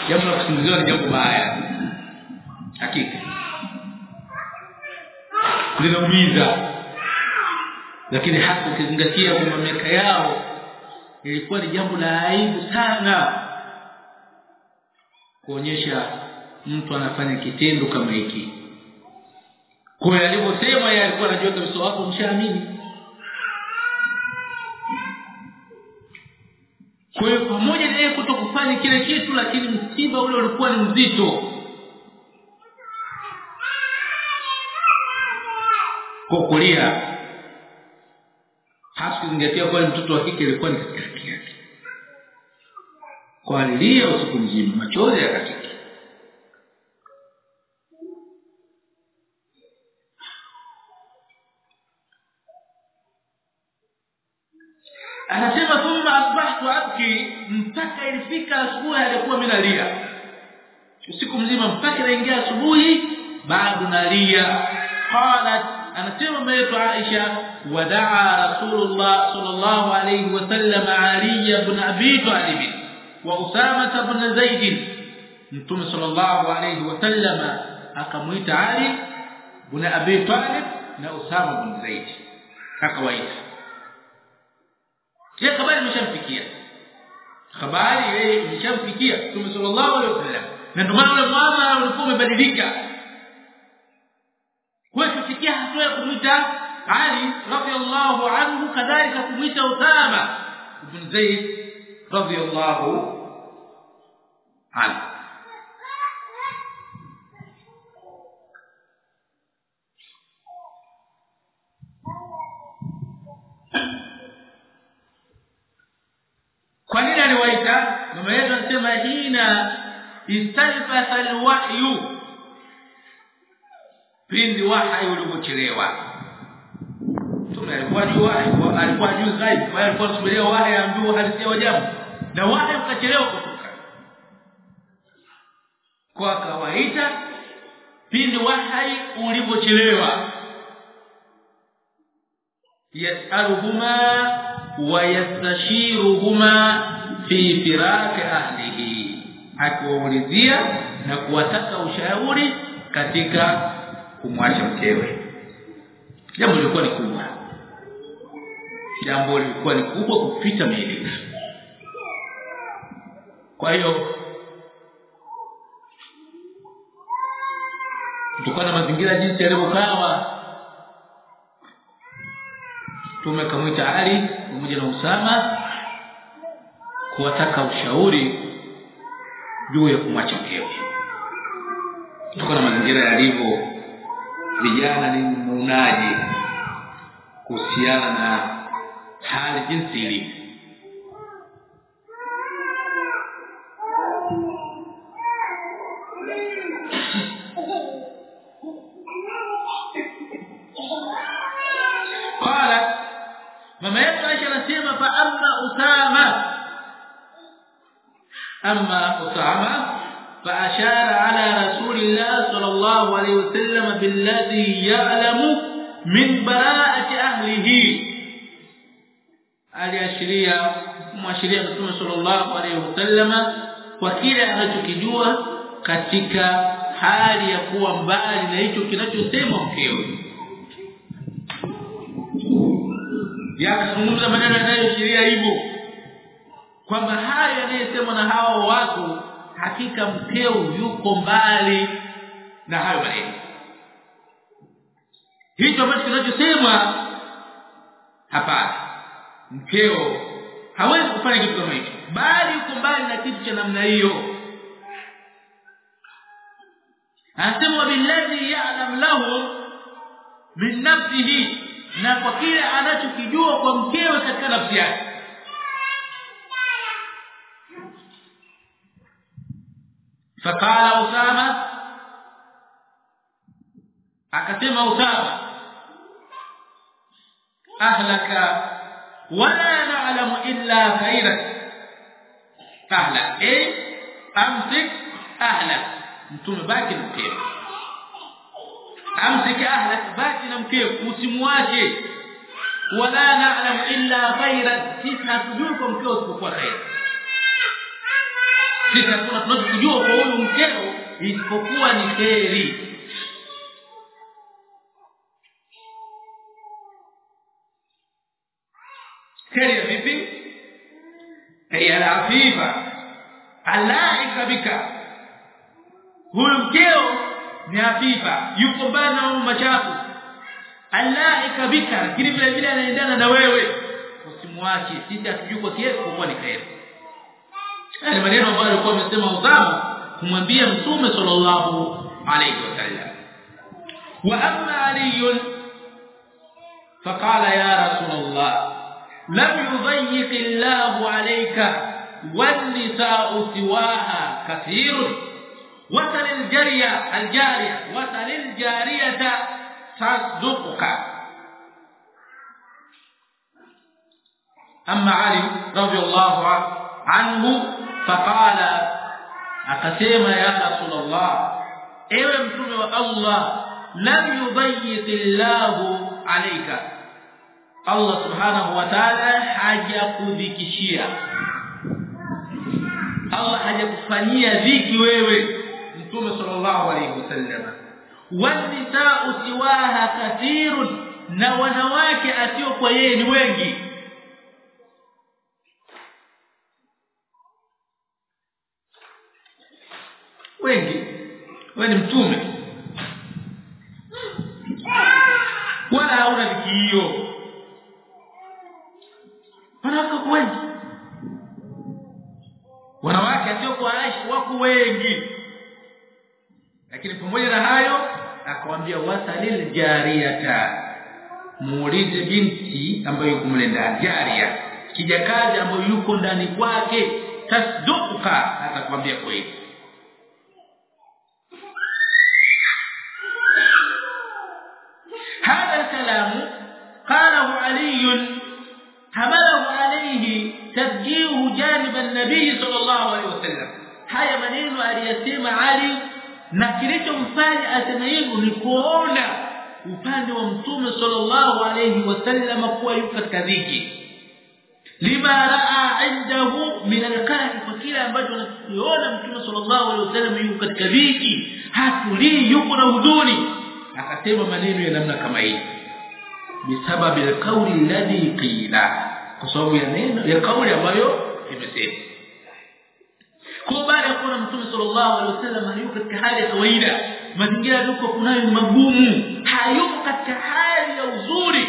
Jambo la kusingiziwa ni jambo baya. Hakika. Linaumiza. Lakini hasa ukizingatia kwamba miaka yao ilikuwa ni jambo la aibu sana. Kuonyesha mtu anafanya kitendo kama hiki kwa hiyo yeye alikuwa anajua kabisa wako mshaamini. Kwa hiyo pamoja na yeye kutokufanya kile kitu lakini msiba ule ulikuwa ni mzito. Kwa kulia hasikuzingatia kwani kwa mtoto wa kike alikuwa ni katika kiasi kwa alilia usiku mzima machozi yakatiki nalia usiku mzima mpaka inaingia asubuhi bado nalia qalat anasema mwetu Aisha wadaa Rasulullah sallallahu alayhi wasallam Ali ibn Abi Talib wa Usama ibn Zaid Mtume sallallahu alayhi wasallam akamuita Ali ibn Abi Talib na Usama ibn Zaid akawaita je habari imeshamfikia habari yeye imeshamfikia Mtume sallallahu alayhi wasallam na ndio maana mwanzo ulikuwa umebadilika kwa kufikia hatua ya kumwita Ali radhiallahu anhu kadhalika kumwita Usama ibn Zaid radhiallahu anhu kwa nini aliwaita? Mama yetu anasema hina istalfatha alwahyu. Pindi wahyi ulipochelewa. Tume alikuwa wahyi alikuwa juu zaidi. Kwa alikuwa subiria wahyi ambiwa halisia wajabu na wahyi ukachelewa kutoka. Kwa kawaita pindi wahyi ulipochelewa yasaluhuma wa yastashiruhuma fi firaq ahlihi akiwaulizia na kuwataka ushauri katika kumwacha mkewe. Jambo lilikuwa ni kubwa. Jambo lilikuwa ni kubwa kupita maelezo kwa hiyo kutokana na mazingira jinsi yalivyokawa tume kamwita Ali pamoja na Usama kuwataka ushauri juu ya kumwacha mkewe. Kutokana na mazingira yalivyo vijana ni muunaji kuhusiana na hali jinsi ilivyo بالذي يعلم من براءة أهله aliashiria kumwashiria Mtume sallallahu alaihi wasallam kwa kile anachokijua katika hali ya kuwa mbali na hicho kinachosemwa mkeo yakazungumza maneno yanayoashiria hivyo kwamba hayo yanayosemwa na hao watu hakika mkeo yuko mbali na hayo maneno hicho ambacho kinachosemwa hapana mkeo hawezi kufanya kitu kama hicho bali yuko mbali na kitu cha namna hiyo anasema billahi ya'lam lahu min nafsihi na kwa kile anachokijua kwa mkewe katika nafsi yake فقال اسامه akasema usama أهلك ولا نعلم إلا خيرك أهلك. إيه؟ أمسك أهلك. أنتم باكي نمكيب أمسك أهلك. باكي نمكيب وسمواشي ولا نعلم إلا خيرا. كيف نتجوكم كيف خير. kisha kuna كيف kwa huyu mkeo isipokuwa ni heri ya vipi? Heri ya afifa alaika bika. Huyu mkeo ni afifa yuko bana au machafu. Alaika bika. Lakini vile vile anaendana na wewe. Usimwache sisi hatujui kwa kiasi kwa kuwa ni kheri. Haya maneno ambayo alikuwa amesema Uzamu kumwambia Mtume sallallahu alayhi wasallam wa amma aliyun faqala ya rasulullah لم يضيق الله عليك والنساء سواها كثير. وصل الجارية الجارية وصل الجارية تصدقك. أما علي رضي الله عنه فقال akasema ya rasulullah ewe mtume wa Allah lam yubayyiq Allah alayka Allah subhanahu wa ta'ala hajakudhikishia. Allah hajakufanyia dhiki wewe mtume sallallahu alayhi wasallam wanisaa siwaha kathirun na wanawake asio kwa yeye ni wengi. Wengi. Wewe ni mtume. Wala hauna dhiki hiyo wanawake wengi wanawake sio kwa Aisha wako wengi lakini pamoja na hayo akamwambia wasalil jariyata muulize binti ambayo yuko mle ndani jaria kijakazi ambayo yuko ndani kwake tasduka atakwambia kweli هذا الكلام قاله علي nabii sallallahu alaihi wasallam. Haya maneno aliyasema Ali na kilichomfanya aseme hivyo ni kuona upande wa mtume sallallahu alayhi wasallam kuwa yuko katika dhiki. Lima raa indahu min alqahri kwa kile ambacho anakiona mtume sallallahu alayhi wasallam yuko katika dhiki hatulii yuko na huzuni. Akasema maneno ya namna kama hii. Bisababi alqawli alladhi qila kwa sababu ya neno ya kauli ambayo imesema kwa baada ya kuona mtume sallallahu alaihi wasallam yuko katika hali ya kawaida. Mazingira yuko kunayo magumu. Hayuko katika hali ya uzuri.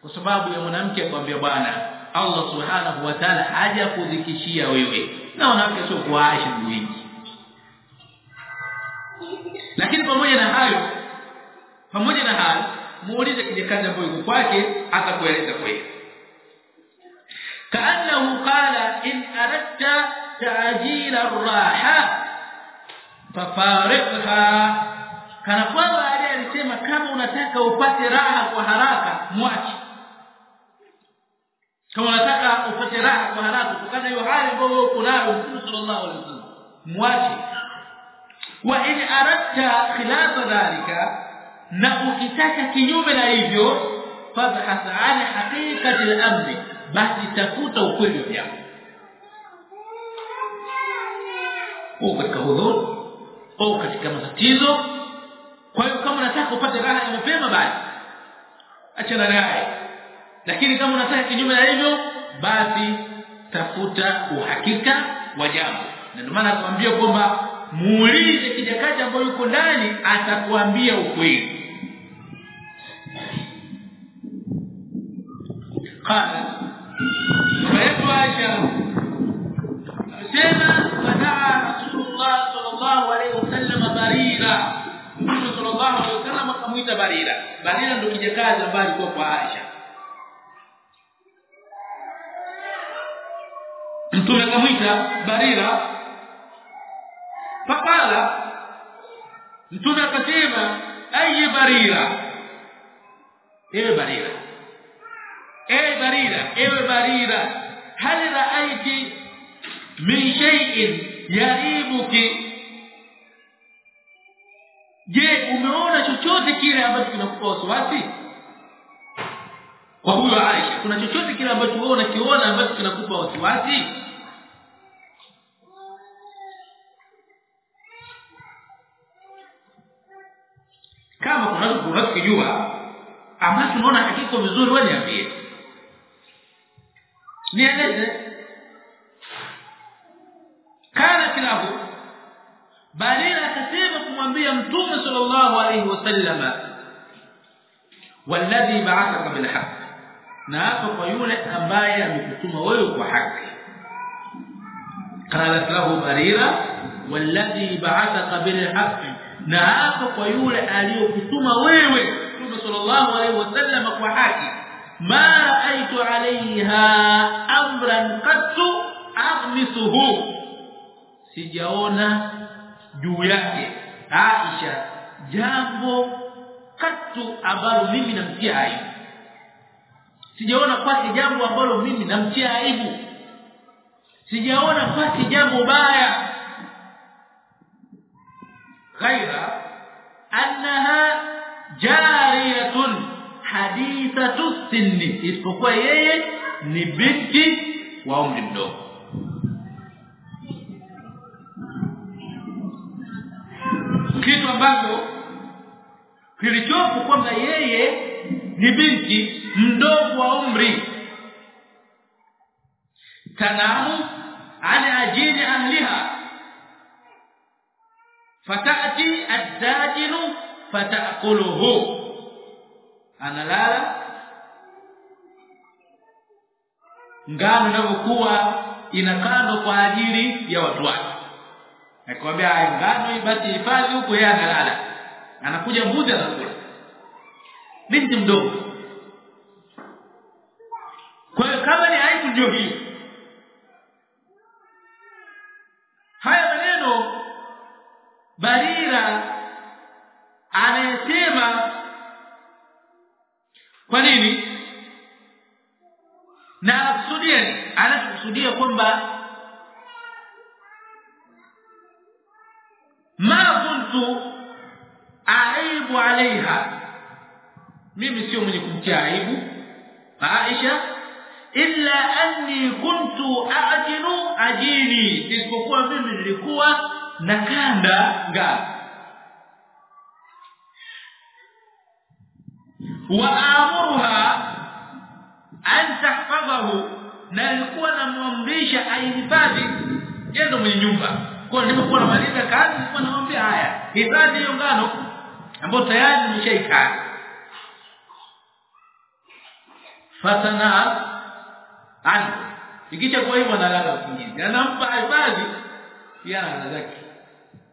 Kwa sababu ya mwanamke akwambia bwana Allah subhanahu wa ta'ala haja kudhikishia wewe. Na wanawake sio kuaisha mwingi lakini pamoja na hayo pamoja na hayo muulize kijakazi ambaye yuko kwake atakueleza kweli كانه قال ان اردت تعجيل الراحه ففارقها kana kwamba ali alisema kama unataka upate raha kwa haraka mwache kama unataka upate raha kwa haraka kutokana hiyo hali ambayo uko nayo Mtume sallallahu alaihi wasallam mwache wa in aradta khilafa dhalika na ukitaka kinyume na hivyo fabhath an haqiqati al-amri basi tafuta ukweli wa jambo au katika hudhur au katika matatizo kwa hiyo kama unataka upate raha ya mapema basi achana naye lakini kama unataka kinyume na hivyo basi tafuta uhakika wa jambo na ndio maana nakwambia kwamba muulize kijakazi ambaye yuko ndani atakwambia ukweli قال رسول الله صلى الله عليه وسلم بريرا Mtume sallallahu alaihi wasallam akamuita Barira. Barira ndio kijakazi ambaye alikuwa kwa Aisha. Mtume akamuita Barira. Fakala Mtume akasema ayi Barira. Ewe Barira. ewe barira ewe barira hal raaiti min shay'in yaribuki je umeona chochote kile ambacho kinakupa wasiwasi? Kwa huyo Aisha kuna chochote kile ambacho wewe unakiona ambacho kinakupa wasiwasi? Kama kuna kitu unachojua ambacho unaona hakiko vizuri wewe niambie. Nieleze كانت له بالين اكسب كممبيا متوم صلى الله عليه وسلم. والذي بعثك بالحق. نعم فايوله امباي امكتوم وهو بحق قالت له بريرة والذي بعثك بالحق. نعم فايوله اليكتوم وهو صلى الله عليه وسلم بحق ما رأيت عليها أمرا قد أغمسه. Sijaona juu yake. Aisha jambo katu ambalo mimi namtia aibu. Sijaona kwake jambo ambalo mimi namtia aibu. Sijaona kwake jambo baya. Ghaira annaha jariyatun hadithatu sinni. Isipokuwa yeye ni binti wa umri mdogo ambacho kilichopo kwamba yeye ni binti mdogo wa umri. Tanamu ala ajili ahliha. Fatati addajinu fatakuluhu. Analala. Ngano inavyokuwa inakando kwa ajili ya watu wake akwambia ngano basi hifadhi huko yeye analala. Anakuja mbuzi anakula. Binti mdogo. Kwa hiyo kama ni aibu ndio hii. haya maneno Barira anayesema kwa nini? Na anakusudia anakusudia kwamba ma kuntu aibu alaiha. Mimi sio mwenye kumtia aibu Aisha. Illa anni kuntu ajinu ajini isipokuwa mimi nilikuwa na kanda nga waamuruha an tahfadhahu na alikuwa namwamrisha aihifadhi yeye mwenye nyumba kwa nilipokuwa namaliza kazi nilikuwa namwambia haya hifadhi hiyo ngano ambayo tayari nimeshaikaa fatana an ikisha kwa hivyo analala usingizi. Anampa hifadhi pia analala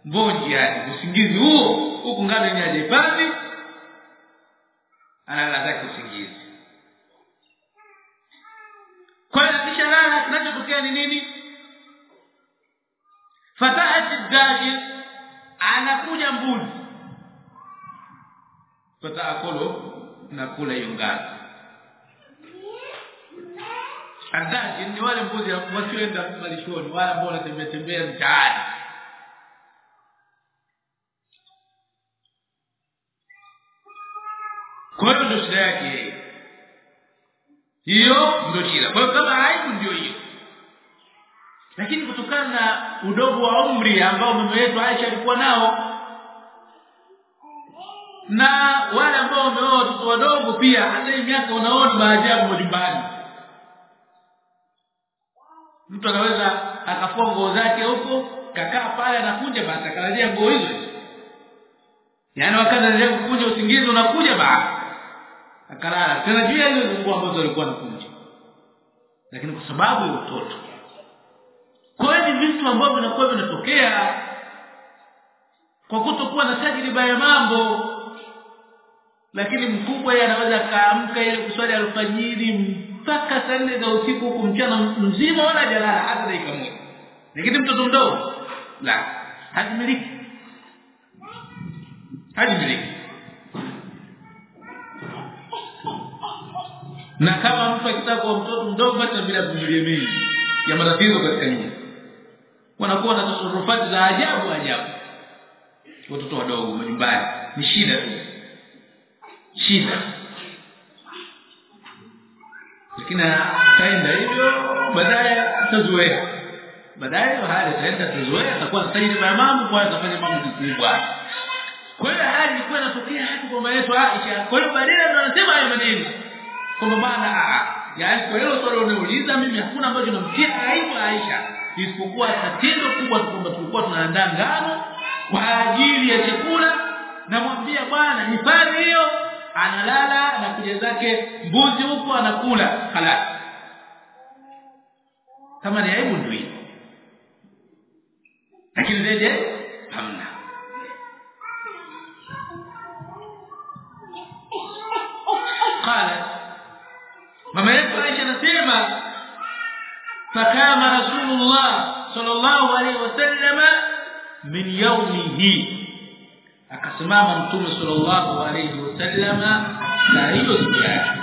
mboji yani usingizi huo huku ngano ni hajahifadhi analala zake usingizi. Kwa hiyo akishalala kinachotokea ni nini fatahat dajir anakuja mbuzi fataakulu nakula hiyo ngazi. Adaji ni wale mbuzi wasioenda malishoni wale ambao wanatembea tembea mtaani. Kwa hiyo ndio shida yake hiyo ndio shida. Kwa hiyo kama ndio hiyo lakini kutokana na udogo wa umri ambao mama yetu Aisha alikuwa nao na wale ambao wameoa watoto wadogo pia hata hii miaka unaona maajabu majumbani. Mtu anaweza akafua nguo zake huko kakaa pale anakuja basi akalajia nguo hizo. Yaani wakati anaendelea kukunja usingizi unakuja basi akalala. Tena juu ya hizo nguo ambazo alikuwa anakunja. Lakini kwa sababu ya utoto kwa hiyo ni vitu ambavyo vinakuwa vinatokea kwa kutokuwa na tajriba ya mambo lakini mkubwa yeye anaweza kaamka ile kuswali alfajiri mpaka saa nne za usiku huku mchana mzima wala jalala hata dakika moja. Lakini mtoto mdogo la hajimiliki. Hajimiliki. Na kama mtu akitaka kuwa mtoto mdogo basi bila kumjulia mengi ya matatizo katika nyumba wanakuwa na tasarufati za ajabu ajabu. Watoto wadogo majumbani. Ni shida tu. Shida. Lakini kaenda hivyo baadaye atazoea. Baadaye hali ataenda atazoea atakuwa tajriba ya mambo kwa atafanya mambo makubwa. Kwa hiyo hali ilikuwa inatokea hadi kwa mama Aisha kwa hiyo baadaye ndo anasema hayo maneno. Kwamba bana yaani kwa hiyo swali unauliza mimi hakuna ambacho namtia aibu Aisha isipokuwa tatizo kubwa kwamba tulikuwa tunaandaa ngano kwa ajili ya chakula namwambia bwana nifanye hiyo analala na kuja zake mbuzi huko anakula halali kama ni aibu ndio hiyo lakini zaidi hamna قالت mama yetu Aisha anasema فقام رسول الله صلى الله عليه وسلم من يومه. اكسمام متوم صلى الله عليه وسلم ذاهب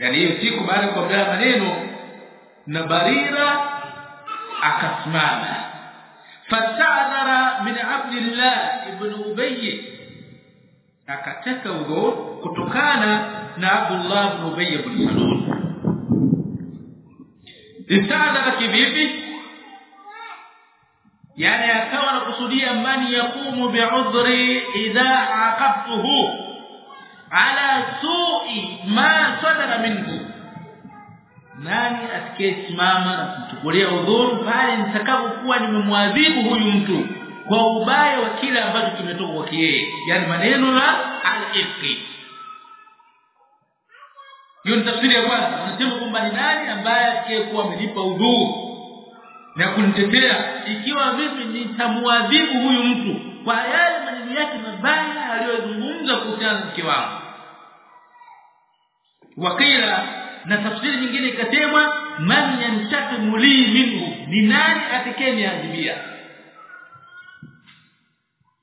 يعني يوتيكو بعد كوغلا منينو نبريرا اكسمام فتعذر من عبد الله ابن أبي. اكتكوا كتكانا عبد الله ابن أبي بن سلول. Istadhara kivipi? Yani akawa anakusudia man yaqumu bi'udhri idha aqabtuhu ala su'i ma sadara minhu. Nani atakayesimama na kumchukulia udhuru pale nitakapokuwa nimemwadhibu huyu mtu kwa ubaya wa kile ambacho kimetoka kwa yeye? Yani maneno la al-ifki hiyo ni tafsiri ya kwanza wanasema kwamba ni nani ambaye atakayekuwa amelipa udhuru na kunitetea. Ikiwa mimi nitamwadhibu huyu mtu kwa yale maneno yake mabaya aliyozungumza kuhusiana na mke wangu. Wakila na tafsiri nyingine ikasemwa man yantakimu li minhu. Ni nani atakayeniadhibia?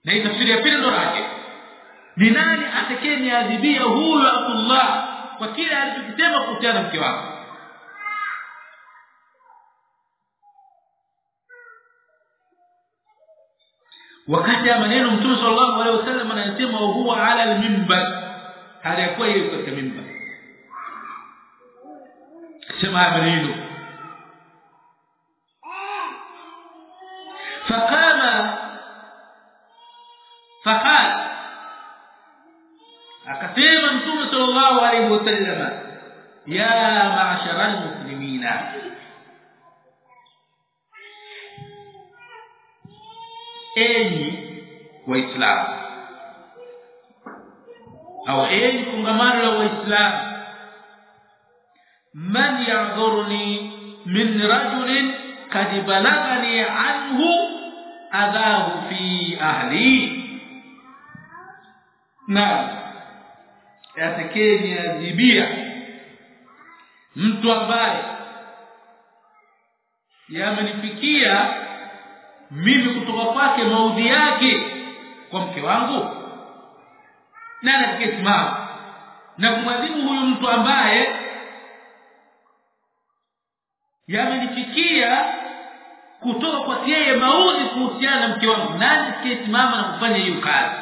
Na tafsiri ya pili ndo yake. Ni nani atakayeniadhibia? Huyu Abdullah kwa kile alichokisema kuhusiana na mke wangu wakati ya maneno mtume sallallahu alaihi wasallam anasema huwa ala al-minbar hali yakuwa yeye katika minbar sema maneno فقام فقال akasema mtume sallallahu alaihi wasallam ya ma'ashara almuslimina enyi waislamu au enyi kongamano la waislamu man ya'dhurni min rajulin kad balagani anhu adhahu fi ahli na atakayeniadhibia mtu ambaye yamenifikia mimi kutoka kwake maudhi yake kwa mke wangu na atakayesimama na kumwadhibu huyu mtu ambaye yamenifikia kutoka kwa yeye maudhi kuhusiana na mke wangu. Nani atakayesimama na kufanya hiyo kazi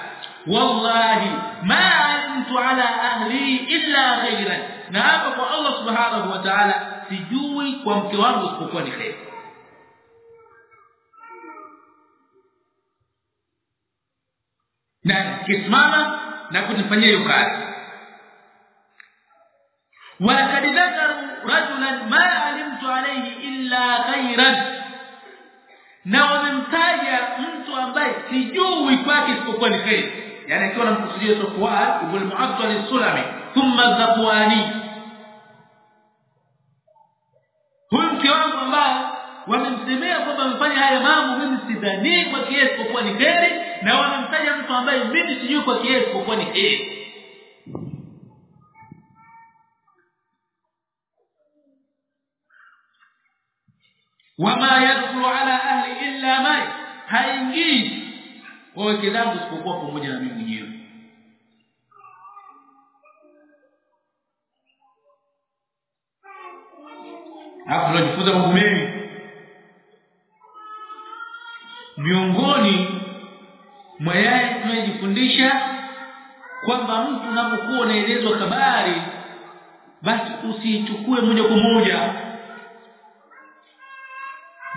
wallahi ma antu ala ahli illa ghayran. Na hapa kwa Allah subhanahu wa ta'ala sijui kwa mke wangu isipokuwa ni kheri. Na kisimama na kunifanyia hiyo kazi. Walakad dhakaru rajulan ma alimtu alayhi illa ghayran. Na wamemtaja mtu ambaye sijui kwake isipokuwa ni kheri. Yani akiwa anamkusudia Safwan ibn Mu'attal al-Sulami thumma Zakwani huyu mke wangu ambaye wamemsemea kwamba amefanya haya mambo mimi sidhani kwa kiasi isipokuwa ni kheri na wanamtaja mtu ambaye mimi sijui kwa kiasi isipokuwa ni kheri wama yadkhulu ala ahli illa ma haingii kwa usipokuwa pamoja na mimi mwenyewe. Hapo tunajifunza mambo mengi miongoni mwa yale tunayojifundisha kwamba mtu unapokuwa unaelezwa habari basi usiichukue moja kwa moja.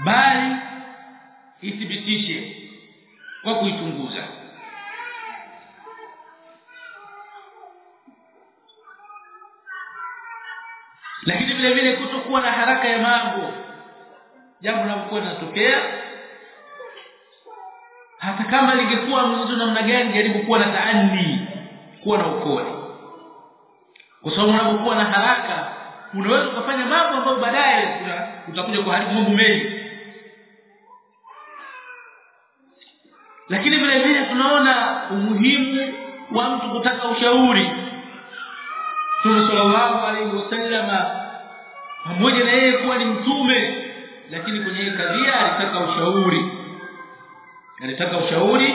Bali ithibitishe kwa kuichunguza lakini vile vile kutokuwa na haraka ya mambo. Jambo linapokuwa linatokea. Hata kama lingekuwa mzito namna gani jaribu kuwa na taani kuwa na ukole kwa sababu unapokuwa na haraka unaweza kufanya mambo ambayo baadaye utakuja kuharibu mambo mengi lakini vile vile tunaona umuhimu wa mtu kutaka ushauri. Mtume sallallahu alaihi wasallam pamoja na yeye kuwa ni mtume lakini kwenye kadhia alitaka ushauri. Alitaka ushauri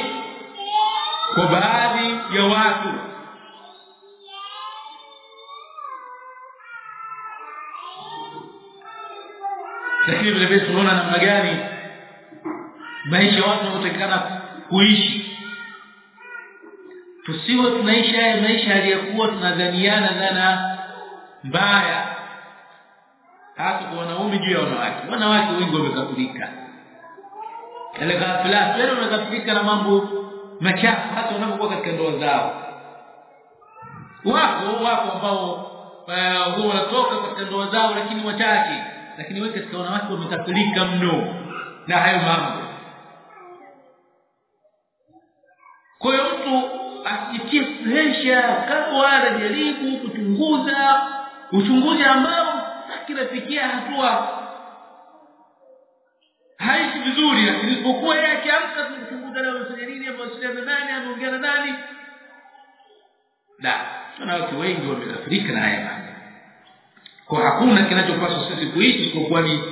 kwa baadhi ya watu. Lakini vile vile tunaona namna gani maisha watu wanatakikana kuishi. Tusiwe tunaishi haya maisha aliyokuwa tunadhaniana dhana mbaya. Hasa kwa wanaume juu ya wanawake. Wanawake wengi wamekafirika ile ghafla tena wamekafirika na mambo machafu hata wanapokuwa katika ndoa zao. Wako wako ambao huwa wanatoka katika ndoa zao lakini wachache. Lakini wengi katika wanawake wamekafirika mno. Na hayo mambo kwa hiyo mtu asikie pressure kama anajaribu kuchunguza uchunguzi ambao kinafikia hatua. Haishi vizuri lakini isipokuwa yeye akiamka kuchunguza leo amefanya nini amewasiliana na nani ameongea na nani. Da wanawake wengi wamekafirika na haya mambo. Kwa hakuna kinachopaswa sisi kuishi kwa ni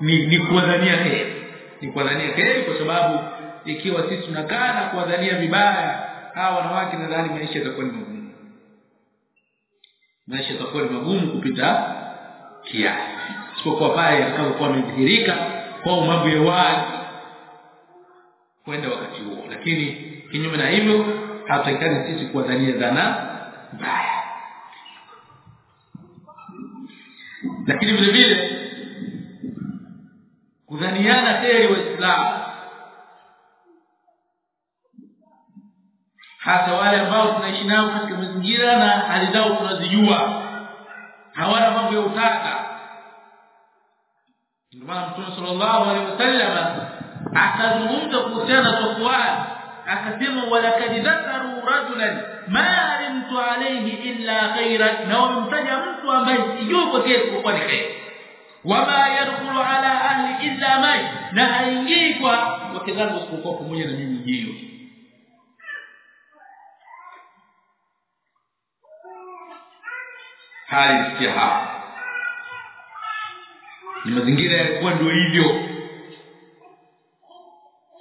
ni, ni kuwadhania heri ni kuwadhania heri kwa sababu ikiwa sisi tunakaa na kuwadhania vibaya hawa wanawake nadhani maisha yatakuwa ni magumu. Maisha yatakuwa ni magumu kupita kiasi. Sipokuwa pale atakapokuwa amedhihirika kwa mambo ya wazi kwenda wakati huo. Lakini kinyume na hivyo hatutakani sisi kuwadhania dhana mbaya. Lakini vile vile kudhaniana teli waislamu hasa wale ambao tunaishi nao katika mazingira na hali zao tunazijua. Hawana mambo ya utata ndio maana Mtume sallallahu alaihi wasallam akazungumza kuhusiana na Safwan. Akasema walakad dhakaru rajulan ma alimtu alayhi illa khairan na wamemtaja mtu ambaye kwa kiasi kwa ni khair wama yadkhulu ala ahli illa mai. Na haingii kwa wake zangu isipokuwa pamoja na mimi hiyo hali isikia hapa ni mazingira yalikuwa ndio hivyo.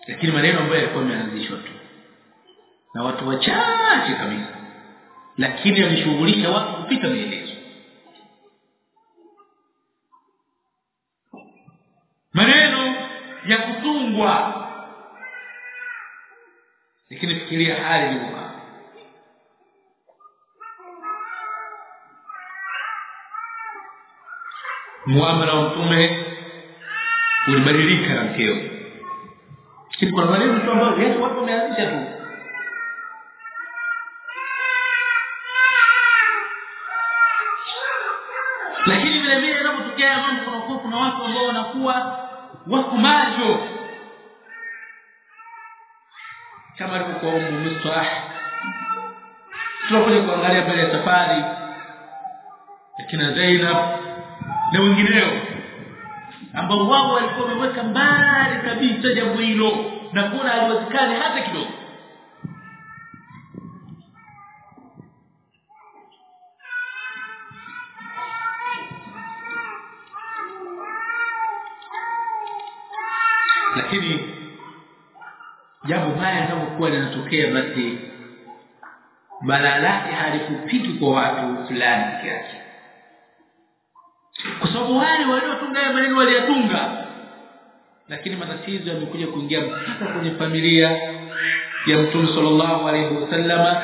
Lakini maneno ambayo yalikuwa yameanzishwa tu. Na watu wachache kabisa. Lakini yalishughulisha watu kupita maelezo. Maneno ya kutungwa. Lakini fikiria hali ilivyokuwa muamala wa mtume ulibadilika na mkeo lakini kuna maneno tu ambayo Yesu watu wameanzisha tu. Lakini vile vile inapotokea mambo kunakuwa kuna watu ambao wanakuwa wako macho. Kama alivyokuwa Umu Mustah tunakuja kuangalia mbele ya safari akina Zainab na wengineo ambao wao walikuwa wameweka mbali kabisa jambo hilo na kuna haliwezekani hata kidogo. Lakini jambo baya linapokuwa linatokea basi balaa lake halikupiki kwa watu fulani kiasi kwa sababu wale waliotunga haya maneno waliyatunga. Lakini matatizo yamekuja kuingia mpaka kwenye familia ya Mtume sallallahu alaihi wasallama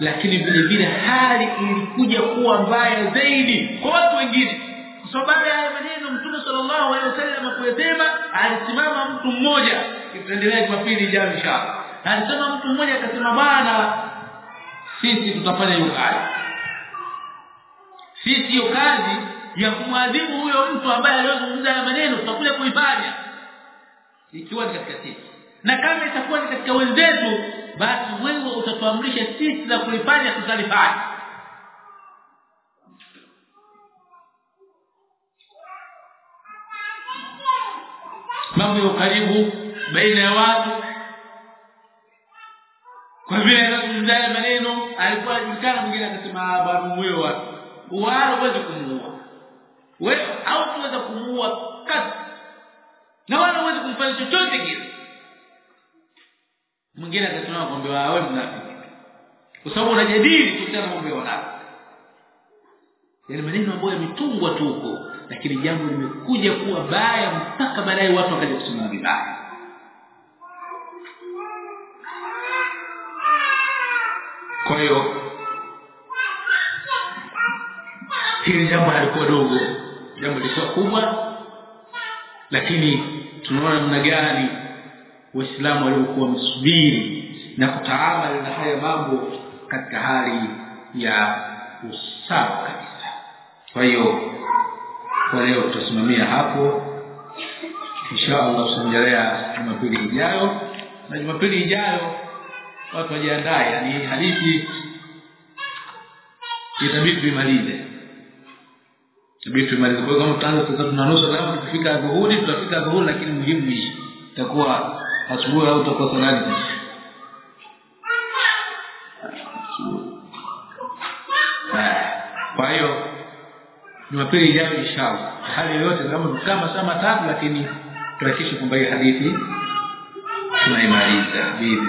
lakini vile vile hali ilikuja kuwa mbaya zaidi kwa watu wengine. Kwa sababu ya maneno Mtume sallallahu alaihi wasallam kuyasema alisimama mtu mmoja. Tutaendelea Jumapili ijayo inshallah alisema mtu mmoja akasema bana sisi tutafanya hiyo kazi. Sisi hiyo kazi ya kumwadhibu huyo mtu ambaye aliyozungumza haya maneno tutakuja kuifanya. Ikiwa ni katika sisi. Na kama itakuwa ni katika wenzetu basi wewe utatuamrisha sisi za kuifanya tutalifanya. Mambo ya ukaribu baina ya watu. Kwa vile anazungumzia maneno alikuwa anajulikana mwingine akasema bwana huyo watu wala uweze kumuua wewe au tuweza kumuua kati na wala uweze kumfanya chochote kile. Mwingine akasema kwamba wewe mnafiki kwa sababu unajadili kuhusiana na mambo ya wanafiki yale maneno ambayo yametungwa tu huko lakini jambo limekuja kuwa baya mpaka baadaye watu wakaja kusema vibaya. Kwa hiyo hili jambo halikuwa dogo jambo lilikuwa kubwa lakini tunaona namna gani waislamu waliokuwa msubiri na kutaamali na haya mambo katika hali ya usawa kabisa. Kwa hiyo kwa leo tutasimamia hapo. Insha Allah tutaendelea Jumapili ijayo na Jumapili ijayo watu wajiandae yani hadithi itabidi tuimalize tabidi tumalize kwa kama tutaanza sasa tunanusu kama tukifika dhuhuri tutafika dhuhuri lakini muhimu ni itakuwa asubuhi au tutakuwa salali kwa hiyo Jumapili ijayo inshallah hali yoyote kama kama saa matatu lakini tuhakikishe kwamba hii hadithi tunaimaliza. Bibi